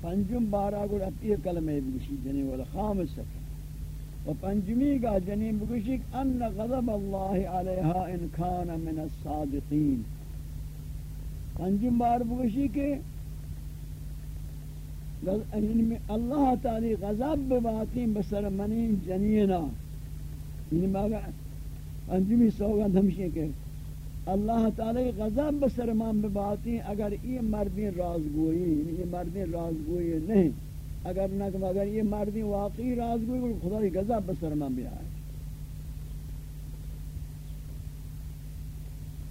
پنجم بارا گل اپی کلمہ بگشی جنی والا خامس سکر. و پنجمی کا جنی بگشی ان غضب اللہ علیہا ان کان من الصادقین. پنجم بار بگشی کہ یعنی اللہ تعالی غضب بباتیں بسر منین جنینا یعنی ماگا پنجمی سوگند ہمشی کہ اللہ تعالی غضب بسرمان بباتی اگر یہ مردین رازگوئی یہ مردین رازگوئی نہیں، اگر نہ کہ اگر یہ مردین واقعی رازگوئی خدا کی غضب بسرمان بھی آئے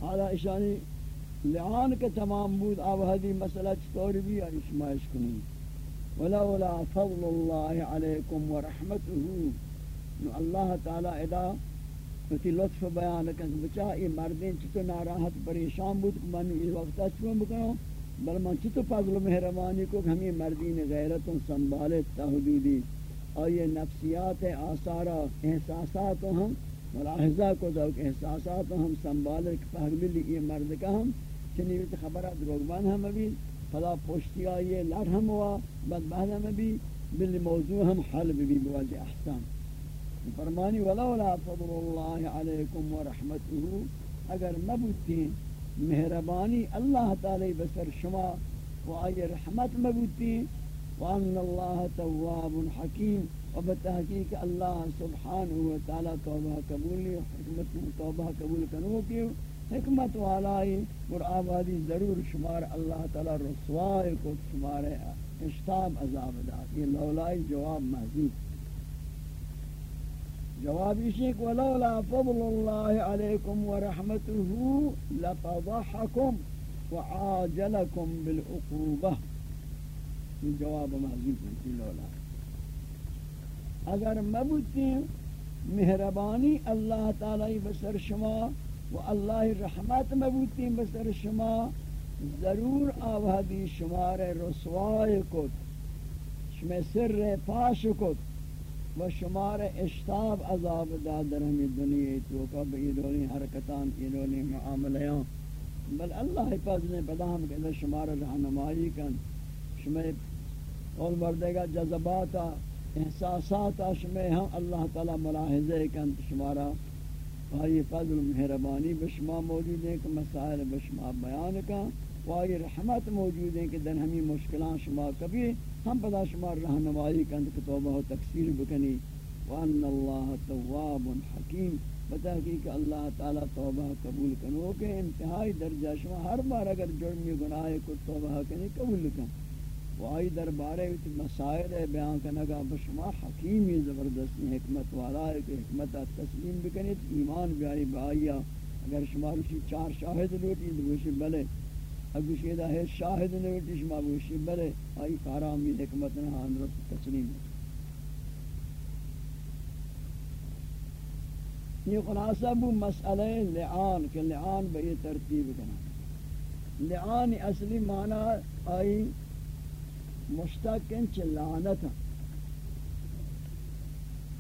حالا اشانی لعان کے تمام بود آوہدی مسئلہ چطور بھی اشمائش کنی؟ ولولا فضل اللہ علیکم ورحمته۔ اللہ تعالی ادا وتی لطف بیان کن بچا یہ مردین چتو ناراحت، پریشان بود کہ من اس وقت چون بکنو بل من چتو فضل و مہربانی کو ہمیں مردین غیرت سنبھالے تحدودی اور یہ نفسیات آثار، احساسات ہم ملاحظہ کو دو کہ احساسات ہم سنبھالے فہمی یہ مرد کا ہم چنی بھی خبرات روگبان ہم ابھی فلا پوشتی آئیے لڑ ہم ہوا بد بہد ہم ابھی بل موضوع ہم حل بھی بواجہ احسان. فرمانی ولولا فضل اللہ علیکم ورحمته اگر مبوتین مہربانی اللہ تعالی بسر شما و آئی رحمت مبوتین وان اللہ تواب حکیم و بتحقیق اللہ سبحانہ و تعالی توبہ قبول حکمت توبہ قبول کنو کی حکمت والائی اور آبادی ضرور شمار اللہ تعالی رسوائی کو شمار اشتاب عذاب دا یہ لولائی جواب محضوب جواب شیخ ولولا فضل الله عليكم ورحمته لفضحكم وعاجلكم بالعقوبة جواب محذوف ہے لولا۔ اگر مبوتی مہربانی اللہ تعالی بسر شما و اللہ رحمت مبوتی بسر شما، ضرور آوہدی شمار رسوائے کت شما سر پاش کت و شمار اشتاب عذاب دادر ہمیں دنیا تو کب ایدولی حرکتان ایدولی معاملیاں بل اللہ حفظ نے پدا ہم کہ شمار رہنمائی کن. شمار قول مردے گا جذباتا احساسات اشمے ہم ہاں اللہ تعالی ملاحظہ کن. شمارا بھائی فضل مہربانی بشما موجود ہیں کہ مسائل بشما بیان کا وائی رحمت موجود ہیں کہ دن ہمیں مشکلان شما کبھی ہم پدا شما رہنمائی کند کہ توبہ و تکثیر بکنی وان اللہ تواب حکیم. بتحقیق اللہ تعالی توبہ قبول کنو کہ انتہائی درجہ شما ہر بار اگر جرمی گناہ کو توبہ کنی قبول کن. وائی دربارے وچ مسائل بیان کنگا بشما حکیمی زبردستی حکمت والا ہے کہ حکمت تسلیم بکنیت ایمان بیاری بایا اگر شما روشی چار شاہد لوٹی دوشی بلے اگر شیدہ ہے، شاہد لوٹی شما روشی بلے آئی کارامی حکمت نہان رب تسلیم یہ خلاصہ بو مسئلہ لعان، کہ لعان بئی ترتیب کنا لعان اصلی معنی آئی مشتقن چ لعنت۔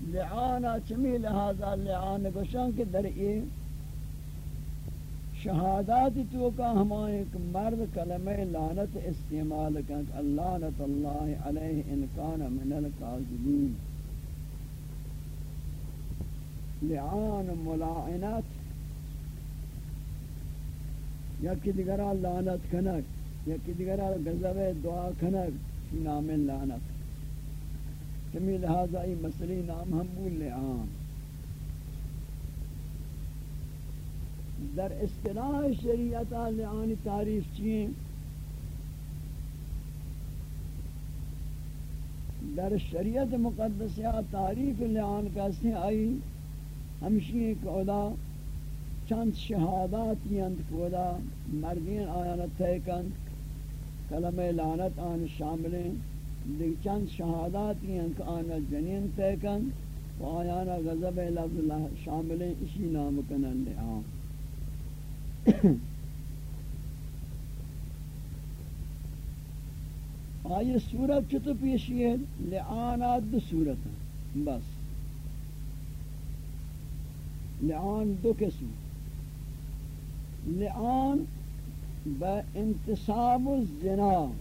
لعانا چمی لہذا لعان گوشان کہ در ای شہادات تو کا ہمائیں ایک مرد کلمہ لعنت استعمال کن اللعنت اللہ علیہ انکان من القاذبین لعان ملاعنت یا کی دیگرہ لعنت کنک یا کی دیگرہ غضب دعا کنک نام لعنت۔ کمی لہذا ای مسئلہ نام ہم بول لعان۔ در اصطلاح شریعت لعان تعریف چیئے در شریعت مقدسیہ تعریف لعان کسی آئی؟ ہمشی ایک ادا چند شہادات یند کودا مردین آیانت تیکن کلمہ لعنت آن شاملیں دیکھ چند شہادات ہیں کہ آنا جنین تیکن و آیانا غضب لفظ شاملیں اسی نام کنن لعام آئی صورت چھتو پیشی ہے لعانات دو صورت ہیں، بس۔ لعان دو قسم۔ لعان با انتصاب الزنا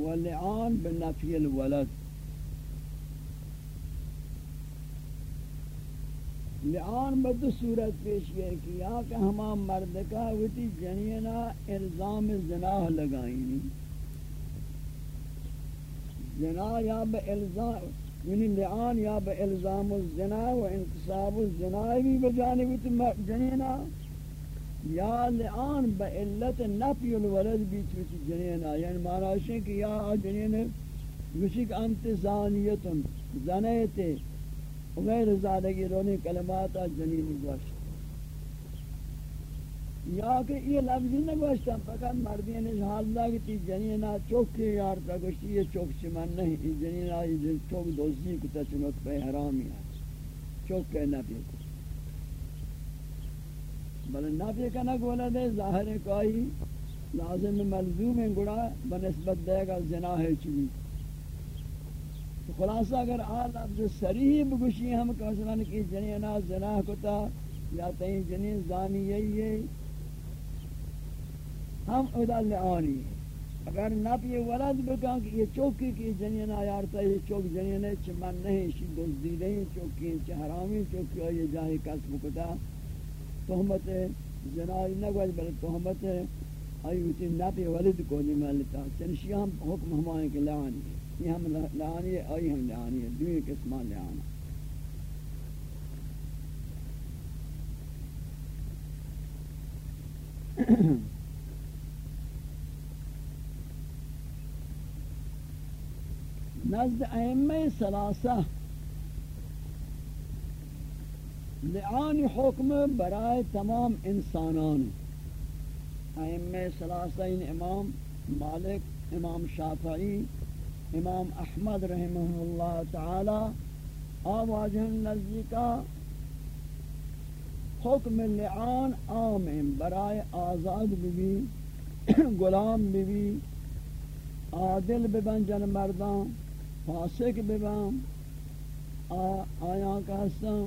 ولعان بنفی الولد۔ لعان بدو صورت پیش گئے کہ یا کہ ہما مرد کا وتی جنینا الزام زنا لگائیں زنا یا با الزام یعنی لعان یا با الزام الزنا و انتصاب الزنا بھی بجانب جنینا۔ یا لعان با علت نفی الولد بیچ بیچ جنین یعنی معنی ہے کہ یا جنین گوشک انت زانیتن زنیت غیر زادگی رونی کلمات جنین گوشت. یا کہ یہ لفظی نہ گوشتا فقط مردین اس حال دا کہ تی جنینا چوکی یار تا گوشتی، یہ چوک چمن نہیں یہ جنینا یہ چوک دوزی کتا چمک پہ حرامی ہے چوک کہ نفی کو بل نفی کا نہ گولا دے، ظاہر کوئی لازم ملزوم گڑا بنسبت دے گا زنا ہے چوی خلاصہ اگر آل لفظ سریح بگوشی ہم کسلن کی جنینا زنا کتا، یا تین جنین زانی یہی ہم ادا لعانی اگر نفی ولد بکن کہ یہ چوکی کی جنین آیارتا یہ چوک جنین ہے چمن نہیں شی دزدی نہیں چوکی چھ حرامی، چوکی یہ جاہی کسب کتا۔ تہمت جنائی نگوز بل تہمت ایوتی نبی ولد کو نہیں ملتا۔ چنشی ہم حکم ہمائیں کہ لعانی ہے یہ ہم لعانی ہے، آئی ہم لعانی ہے دوئی قسمان لعانا نزد ائمہ ثلاثہ لعان حکم برائے تمام انسانان۔ ائمہ سلاسین یعنی امام مالک، امام شافعی امام احمد رحمہ اللہ تعالی آواجہ نزدی کا حکم لعان عام برائے آزاد بھی غلام بھی عادل ببن جن مردان، فاسق ببن آیاں کا حسن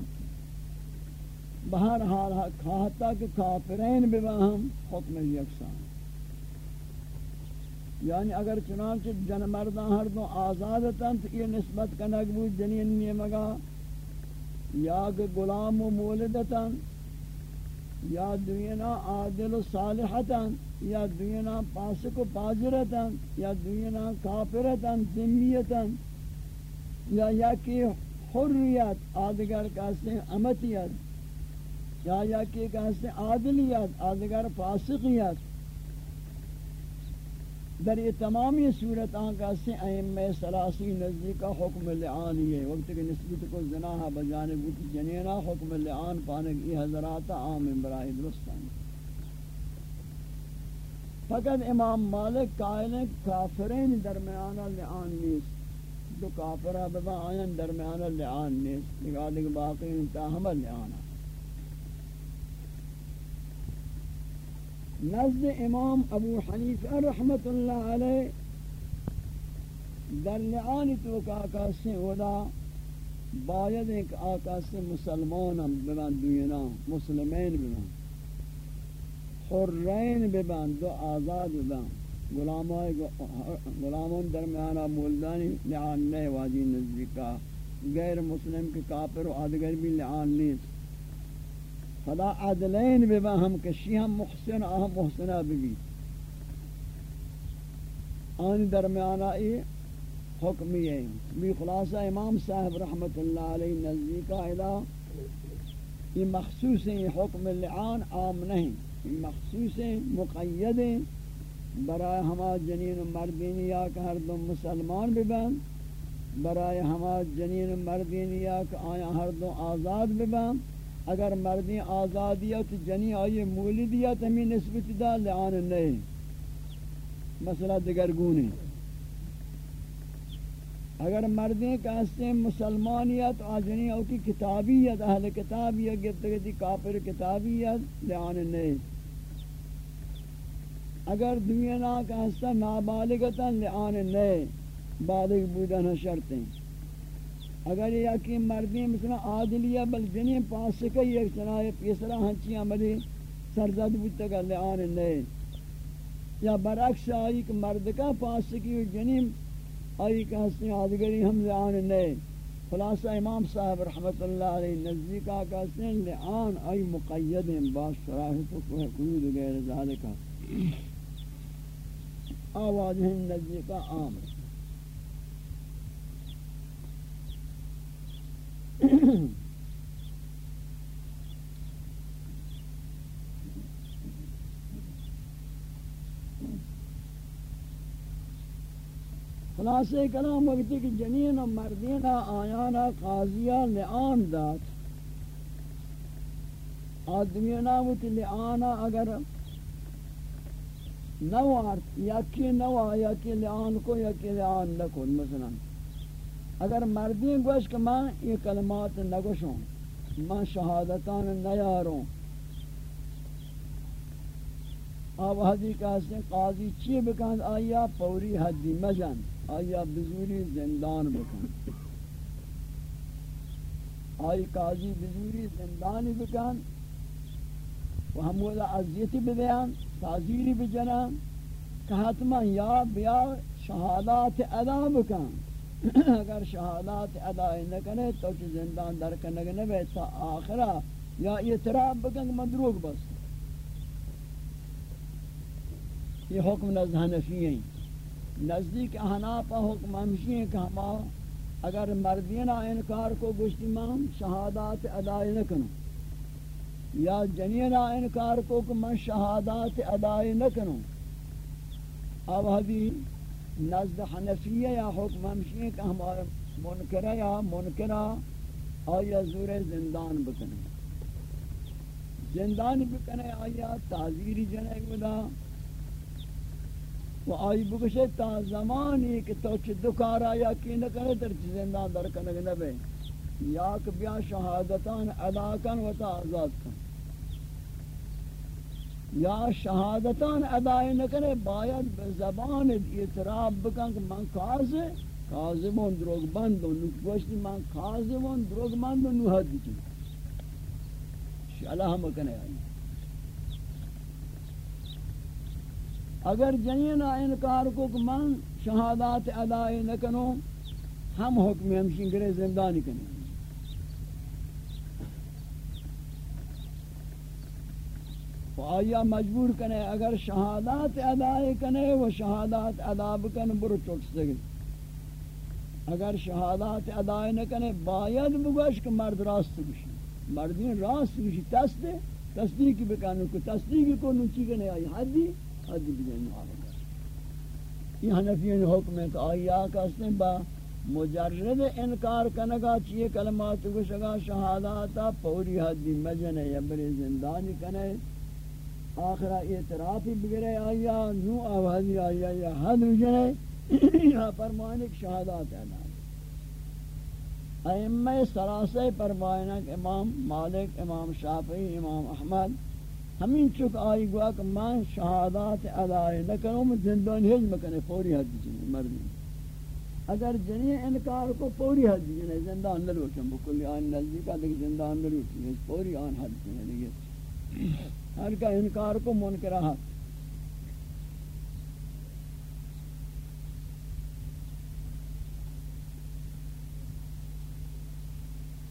بہر حال کھاتا کہ کافرین بباہم حکم یکسان یعنی اگر چنانچہ جن مردان ہر دو آزادتاں تو یہ نسبت کنک بود جنین نیمگا یا کہ غلام و مولدتاں، یا دینا عادل و صالحتاں، یا دینا پاسق و پاجرتاں، یا دینا کافرتاں، ذمیتاں، یا یکی حریت، آدگر کہتے ہیں امتیت، یا یکی کہتے ہیں عادلیت، آدگر فاسقیت در یہ تمامی صورت آنکہ سے ائمہ سلاسی نزدیکا حکم لعانی ہے۔ وقت کہ نسبت کو زناہ بجانب کی جنینا حکم لعان پانک ای حضرات عام برائی درستان فقط امام مالک قائل کافرین درمیانا لعان نیست۔ دو کافرہ ببا آئین درمیانا لعان نیست۔ لگا باقی انتا حمل لعانا نزد امام ابو حنیفہ رحمت اللہ علیہ، در لعانی تو آقا سے ودا، باید ایک آقا سے مسلمان ببند دوینا مسلمین ببند. حرین ببند، دو آزاد ببند. غلامان درمیانا مولدانی لعان نہیں واجی نزدیکا. غیر مسلم کے کافر و آدگر بھی لعان نہیں خدا عدلین ببا ہم کشی، ہم محسن آہم محسنہ بگی. آن درمیانہ ای حکمی ہے. بھی خلاصہ امام صاحب رحمت اللہ علیہ نزدیکہ الہ یہ مخصوص ہیں حکم لعان عام نہیں. یہ مخصوص ہیں مقید ہیں برای ہما جنین و مردین یا کہ ہر دو مسلمان ببن برای ہما جنین و مردین یا کہ آیا ہر دو آزاد ببن اگر مردی آزادیت جنی آئی مولیدیت ہمیں نسبت دا لعان نہیں۔ مسئلہ دیگر اگر مردیں کہتے ہیں مسلمانیت آجنی او کی کتابیت اہل کتابیت گفتگتی کافر کتابیت لعان نہیں۔ اگر دنیا نا کہتے ہیں نابالغتا لعان نہیں۔ بالغ بودن شرطیں اگر یہ کہ مردیں مثلا عادلیہ بل جنیں پاس کے ایک چنائے پیسرا ہنچی عملی سرزد بودتا گا لعان نہیں یا برعکس آئی کہ مرد کا پاس کی جنیں آئی کہ ہستی آدگری ہم لعان نہیں خلاصہ امام صاحب رحمت اللہ علیہ نزدیکا کہتے ہیں لعان آئی مقید ہیں باس شراحت و قید غیر ذالکہ۔ آواز ہیں نزدیکا عام ہے خلاصے کلام وقتی کہ جنین و مردین آیانا قاضیہ لعان دات آدمی نامت لعانا اگر نوارت یکی نوا یکی لعان کو، یکی لعان نکن مثلا. اگر مردی گوش کہ میں یہ کلمات نگوشوں میں شہادتان نیاروں آب حدی کہتے ہیں قاضی چی بکن آیا پوری حدی مجن آیا بزوری زندان بکن. آئی قاضی بزوری زندانی بکن و ہم وہ عذیتی بدیان تعذیری بجنان کہ حتما یا بیا شہادات ادا بکن. اگر شہادات ادائی نہ کرے تو چی زندان در کنگ نبے تا آخرہ، یا اعتراف بکنگ مدروگ بس۔ یہ حکم نزد حنفی ہیں۔ نزدیک احناپا حکم ہمشی ہیں کہ ہما اگر مردینہ انکار کو گشتی من شہادات ادائی نہ کنوں یا جنینہ انکار کو کہ من شہادات ادائی نہ کنوں اب حدیث نزد حنفیہ یا حکم ہمشی کہ ہمارا منکرہ یا منکرہ، آیا زور زندان بکنے۔ زندان بکنے آیا تعذیری جنے گدا و آئی بکشے تا زمانی کہ تو چھ دکار آیا کی نکنے تر چھ زندان در کنگ نبے یا کہ بیا شہادتان ادا کن و تا آزاد کن۔ یا شہادتان ادائی نکنے، باید زبان اعتراف بکن کہ من کازے کازمون دروگ بندوں نکوشتی من کازمون دروگ بندوں نوحد بچن شاء ہم کنے آئی یعنی. اگر جنین انکار کو کہ من شہادات ادائی نکنو ہم حکم ہمشین گرے زندانی کریں آیا مجبور کنے، اگر شہادات ادائی کنے، وہ شہادات ادا بکن برو چوٹ سکے اگر شہادات ادائی نکنے باید بگوش کہ مرد راست بشی مردین راست بشی تصدیق تصدیق بکنو کہ تصدیق کو نوچی کنے، آئی حدی حدی بجن آگا یہ حنفیین حکم ہے کہ آیا کہتے با مجرد انکار کنگا چیئے کلمات کو شگا شہاداتا پوری حدی مجن ہے یبری زندانی کنے۔ آخرہ اعترافی بگرے آیا نو آوازی آیا یا حد بجنے یا فرمانک شہادات اعلان ائمہ سراسے فرمائنا کہ امام مالک، امام شافعی، امام احمد، ہمیں چک آئی گوا کہ میں شہادات ادائے نہ کروں، میں زندان ہج مکنے پوری حد جنی مردی اگر جنی انکار کو پوری حد جنی زندان نہ روچن بکلی آن نزدیکا دیکھ زندان نہ روچن پوری آن حد جنی دیکھ ہر کا انکار کو منکرہ حد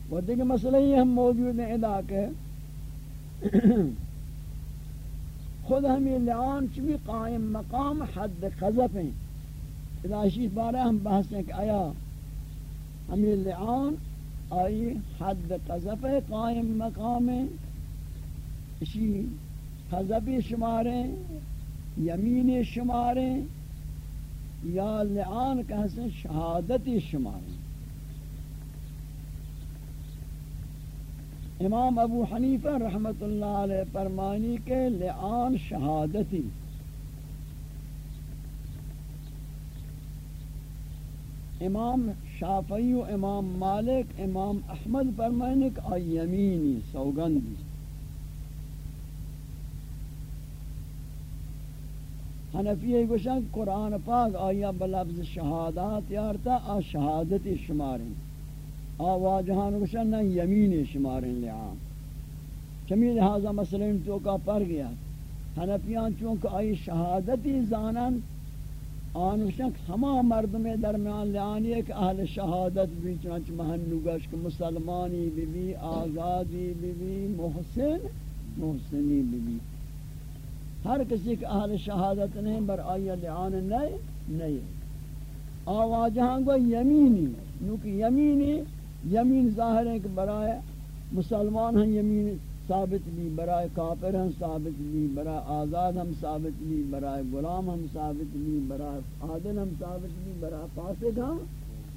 وہ دیکھ مسئلہ یہ ہم موجود ہیں ادا کے خود ہمیں لعان چوی قائم مقام حد قذف ہیں۔ ادا شیف بارے ہم بحث ہیں کہ آیا ہمیں لعان آئی حد قذف قائم مقام ہے۔ اسی قذفی شماریں یمین شماریں یا لعان کہتے شہادتی شماریں امام ابو حنیفہ رحمت اللہ علیہ فرمانی کے لعان شہادتی امام شافعی و امام مالک، امام احمد فرمانی کے یمینی، سوگندی۔ حنفی گوشن قرآن پاک آیا بلفظ شہادات یارتا، آ شہادتی شماریں آواجہان گوشن نہ یمین شمارن لعام چمی لہذا مسئلہ تو کا پر گیا۔ حنفیان چونکہ آئی شہادتی زانن، آن ہما مردم درمیان لعانی ایک اہل شہادت بھی، چنانچہ محنو کہ مسلمانی بی بی آزادی بی بی محسن، محسنی بی بی ہر کسی کہ اہل شہادت نہیں، بر آئی لعان نہیں نہیں۔ آواجہان کو یمینی نوکہ یمینی، یمین ظاہر ہے کہ برائے مسلمان ہیں، یمین ثابت بھی، برائے کافر ہم ثابت بھی، برائے آزاد ہم ثابت بھی، برائے غلام ہم ثابت بھی، برائے عادل ہم ثابت بھی، برائے فاسق ہم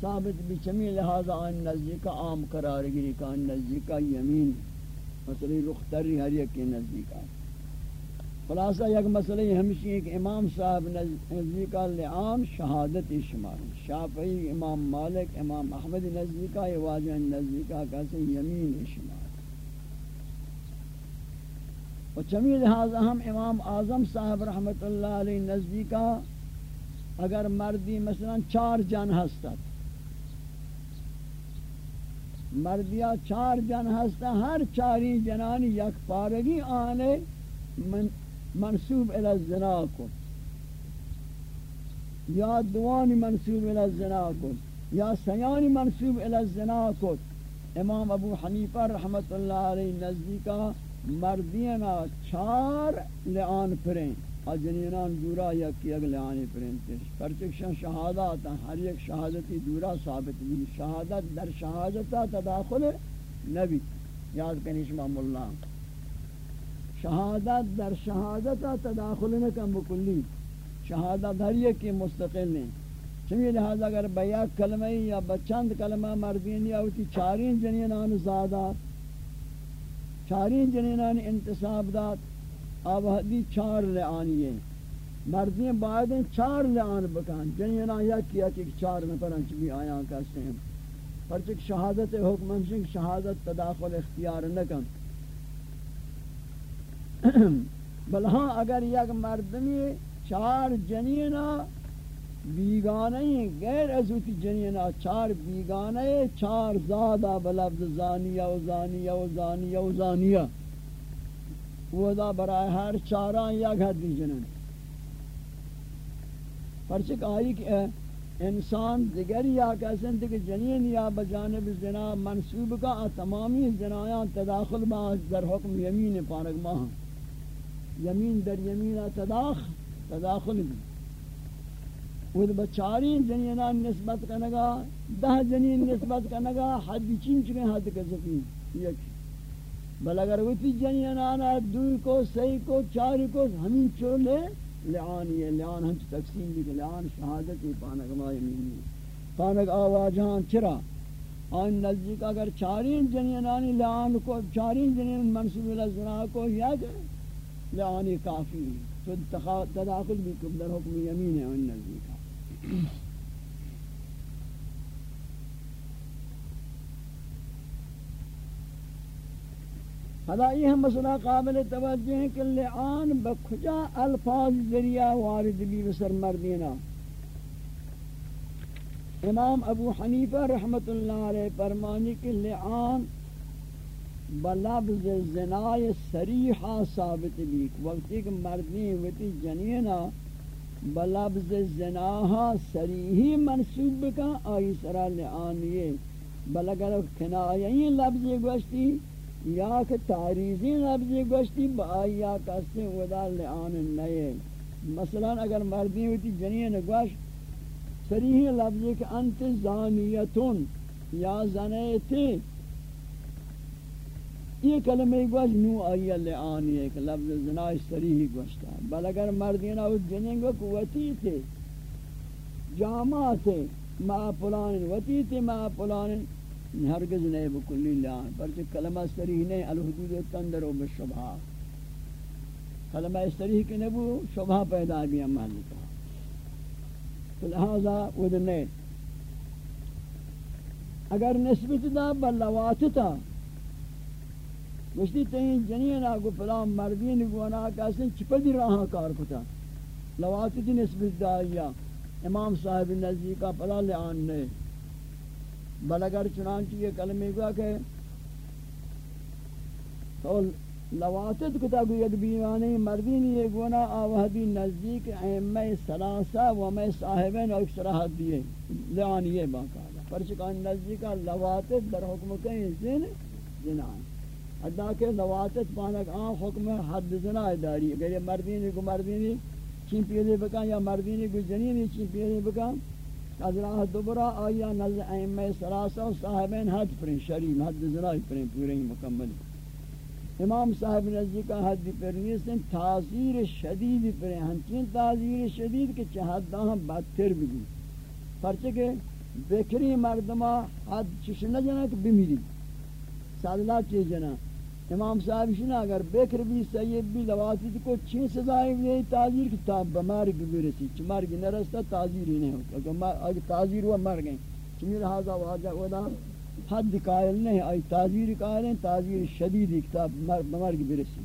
ثابت بھی چمی، لہذا آن نزدیک عام قرار گری کا، آن نزدیک یمین مثلی رختری ہر یک نزدیک آن خلاصہ یک مسئلہ ہمشی ہے کہ امام صاحب نزدی کا شہادت شمار شافعی، امام مالک، امام احمد نزدی کا یہ واجہ نزدی کا کیسے یمین شمار و چمی لہذا ہم امام اعظم صاحب رحمت اللہ علیہ نزدی کا اگر مردی مثلا چار جن ہستت مردیا چار جن ہستا ہر چاری جنانی یک پارگی آنے، من منصوب الى الزنا کو یا دوانی منصوب الى الزنا کو یا سیانی منصوب الى الزنا کو امام ابو حنیفہ رحمت اللہ علیہ نزدیکا مردینا چار لعان پریں اور جنینان دورا یا کی اگ لعانی پریں پرچکشن شہادات، ہر ایک شہادتی دورا ثابت بھی. شہادت در شہادتا تداخل نبی. یاد کنیش مام اللہ شہادت در شہادت تداخل نہ کم بکلی. شہادت ہر ایک کی مستقل نہیں چمی لہذا اگر بیا کلمہ یا بچند کلمہ مردین یا ہوتی چارین جنینان زادات چارین جنینان انتصاب دات آب حدی چار لعانی ہیں مردین بعد چار لعان بکان جنینان یا کیا کہ چار نفران چمی آیاں کہتے ہیں پرچک شہادت حکم شہادت تداخل اختیار نہ کم بل ہاں اگر یک مردمی چار جنینا بیگانه غیر ازوتی جنینا چار بیگانه چار زادا بلفظ زانیه و زانیه و زانیه و زانیه و دا برای هر چاران یک حدی جنن پرچک آئی کہ انسان دیگر یا کہسن کہ جنین یا بجانب زنا منصوب کا تمامی زنایاں تداخل با در حکم یمین پانک ماہ یمین در یمین تداخل تداخل بھی۔ وہ بچاری جنینان نسبت کنگا، دہ جنین نسبت کنگا، حد چین چکے حد کسفین یک۔ بل اگر وہ تی جنینان دو کو، سی کو، چار کو ہمیں چولے لعان یہ، لعان ہم تقسیم بھی کہ لعان شہادت ہی پانک ما یمینی پانک آواجان چرا؟ آن نزدیک اگر چارین جنینانی لعان کو، چارین جنین منصوب الازنا کو، یک۔ لعانی کافی تو تداخل بھی کم در حکم یمین ہے، ان نزدیک حدا یہ ہم مسئلہ قابل توجہ ہے کہ لعان بکھجا الفاظ ذریعہ وارد بھی بسر مردینا امام ابو حنیفہ رحمت اللہ علیہ فرمانی کہ لعان بلفظ زنای سریحا ثابت بھی وقت ایک مردی وتی جنینا بلفظ زناہا سریحی منصوب کا آئی سرا لعانیے بل اگر لفظ گوشتی، یا کہ تاریزی لفظی گوشتی، با آیا کسی ودا لعان نئے. مثلا اگر مردی ہوتی جنین گوش سریح لفظی کہ انت زانیتون، یا زنیتی یہ کلمہ گوش نو آیا لعانی ہے کہ لفظ زنائی سریح گوشتا بل اگر مردین اس جنین گو قوتی تھے، جامع تھے، ما پلان وتی تھے، ما پلان ہرگز نہیں بکلی لعان پرچہ کلمہ صریح نہیں الحدود تندر و بشبہ۔ کلمہ صریح کی نبو شبہ پیدا بھی عمال کا لہذا ودنے اگر نسبت دا بلواتتا گشتی تین جنین آگو فلان مردین گونا کاسن چپدی راہا کار کتا؟ لواتتی نسبت دا آیا امام صاحب نزدیکا فلا لعان نہیں بل اگر چنانچہ یہ کلمہ گوا کہ تو لواتت کتا گو یک بیانی مردینی یہ گونا آوہدی نزدیک ایمہ سلاسہ و میں صاحبین اور اکسراحت دیئے لعانیے باقا پرچکان نزدیکا لواتت در حکم کہیں زن زنان حدا کہ لواتت پانک آن حکم حد زنائی داری. اگر یہ مردینی کو مردینی چین پیدے بکا یا مردینی کو جنینی چین پیدے بکا از راه دوبرا آیا نزد ائمه سلاسه و صاحبین حد پرین، شریم، حد زنای پرین پورے مکمل. امام صاحب نزدیک حد پرین سن تعذیر شدید پرین ہنچین تعذیر شدید کہ چہد ہم بدتر بھی پرچہ کہ بکری مردمہ حد چش نہ جنا کہ بمیری سادلہ چیز جنا امام صاحب شنا اگر بکر بھی سید بھی لواتی کو چھ سزائیں یہ تعزیر تاب بمار بھی رسی، چھ مرگ نہ رستا تعزیر ہی نہیں ہوتا۔ اگر تعزیر ہوا، مر گئیں۔ چھ چمی حاضر واجہ ودا، حد قائل نہیں، آئی تعزیر قائل ہیں تعزیر شدید کتاب بمار کی برسی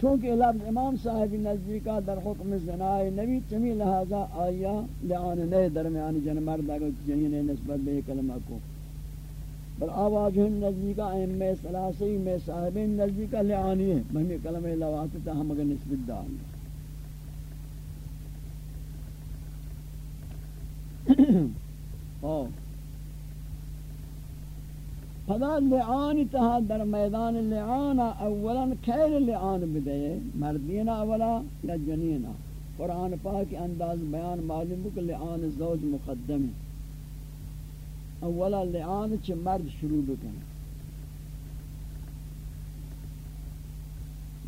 چونکہ لفظ امام صاحب نزدیکا در حکم زنائے نبی چمی لہذا آیا لعان نئے درمیانی جن مرد اگر جنین نسبت بے کلمہ کو۔ بل آواز ہم نزدیکا ایم سلاسی میں صاحب نزدیکا لعانی ہے۔ مہمی کلمہ لواتتا ہم اگر نسبت دار اوہ ہاں۔ خدا لعان تہا در میدان لعان اولا خیر لعان بدے مردینا اولا یا جنینا قرآن پاک انداز بیان معلوم کہ لعان زوج مقدم اولا لعان چھ مرد شروع بکن۔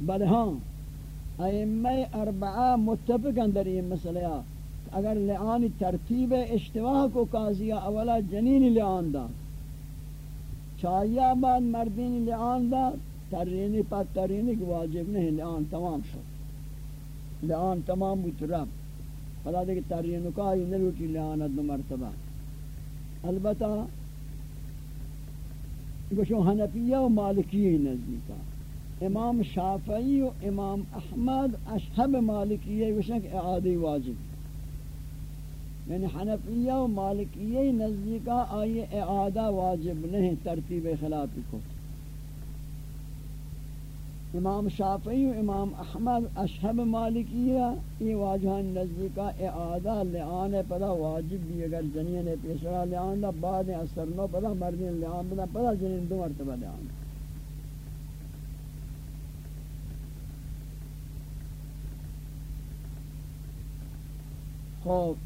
بل ہاں ائمہ اربعہ متفقن در یہ مسئلہ اگر لعان ترتیب اشتواہ کو قاضیہ اولا جنین لعان دا چاہیا بعد مردین لعان دا، ترینی پا ترینی کی واجب نہیں، لعان تمام شد۔ لعان تمام بود رب۔ خدا دیکھ ترینو کاری نلوٹی لعانت دو مرتبہ۔ البتہ گوشو حنفیہ و مالکیہ نزدیکا امام شافعی و امام احمد، اشہب مالکیہ گوشن کہ اعادی واجب۔ یعنی حنفیہ و مالکیہ نزدیکا آئی اعادہ واجب نہیں، ترتیب خلافی کو۔ امام شافعی و امام احمد، اشہب مالکیہ، یہ واجہان نزدیکا اعادہ، لعان پدا واجب بھی، اگر جنین پیشرا لعان دا، بعد اثر نو پدا مردین لعان پدا پدا جنین دو مرتبہ لعان۔ خوب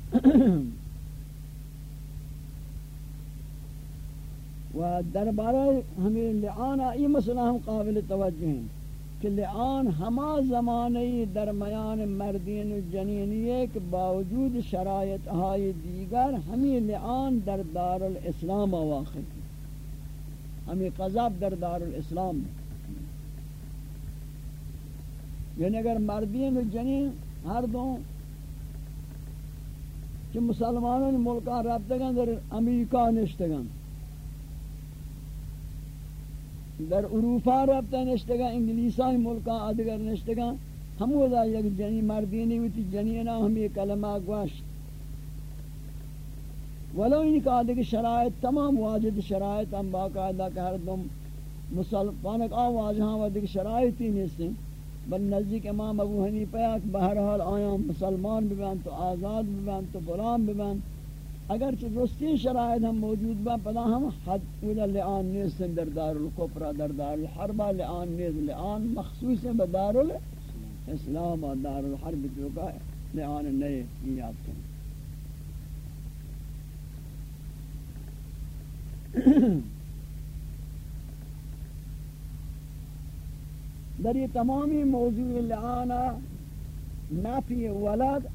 و دربارہ ہمیں لعان آئی مسئلہ ہم قابل توجہ ہیں کہ لعان ہما زمانی درمیان مردین و جنینی کہ باوجود شرائط ہائی دیگر ہمیں لعان در دار الاسلام واقع کی ہمیں قذاب در دار الاسلام یعنی اگر مردین و جنین ہر دو کہ مسلمانوں نے ملکہ رابطگان در امریکہ نشتگان در اروپا رفتا نشتگا انگلیسان ملکا آدگر نشتگا ہمو دا یک جنی مردینی ہوتی جنینا ہم یہ کلمہ گوشت. ولو ان کا آدھے شرائط، تمام واجد شرائط ہم باقاعدہ کہ ہر دم مسلمانک آواز ہاں ودک شرائط ہی نہیں بل نزدیک امام ابو حنیفہ کہ بہرحال آیا مسلمان ببین تو آزاد ببین تو غلام ببین اگر چه رستی شرائط ہم موجود با پدا ہم حد اولا لعان نیستن در دار القفر در دار الحرب لعان نیز لعان مخصوص با دار الاسلام و دار الحرب جو کا لعان نئے یاد کریں۔ در یہ تمامی موضوع لعانا نفی ولد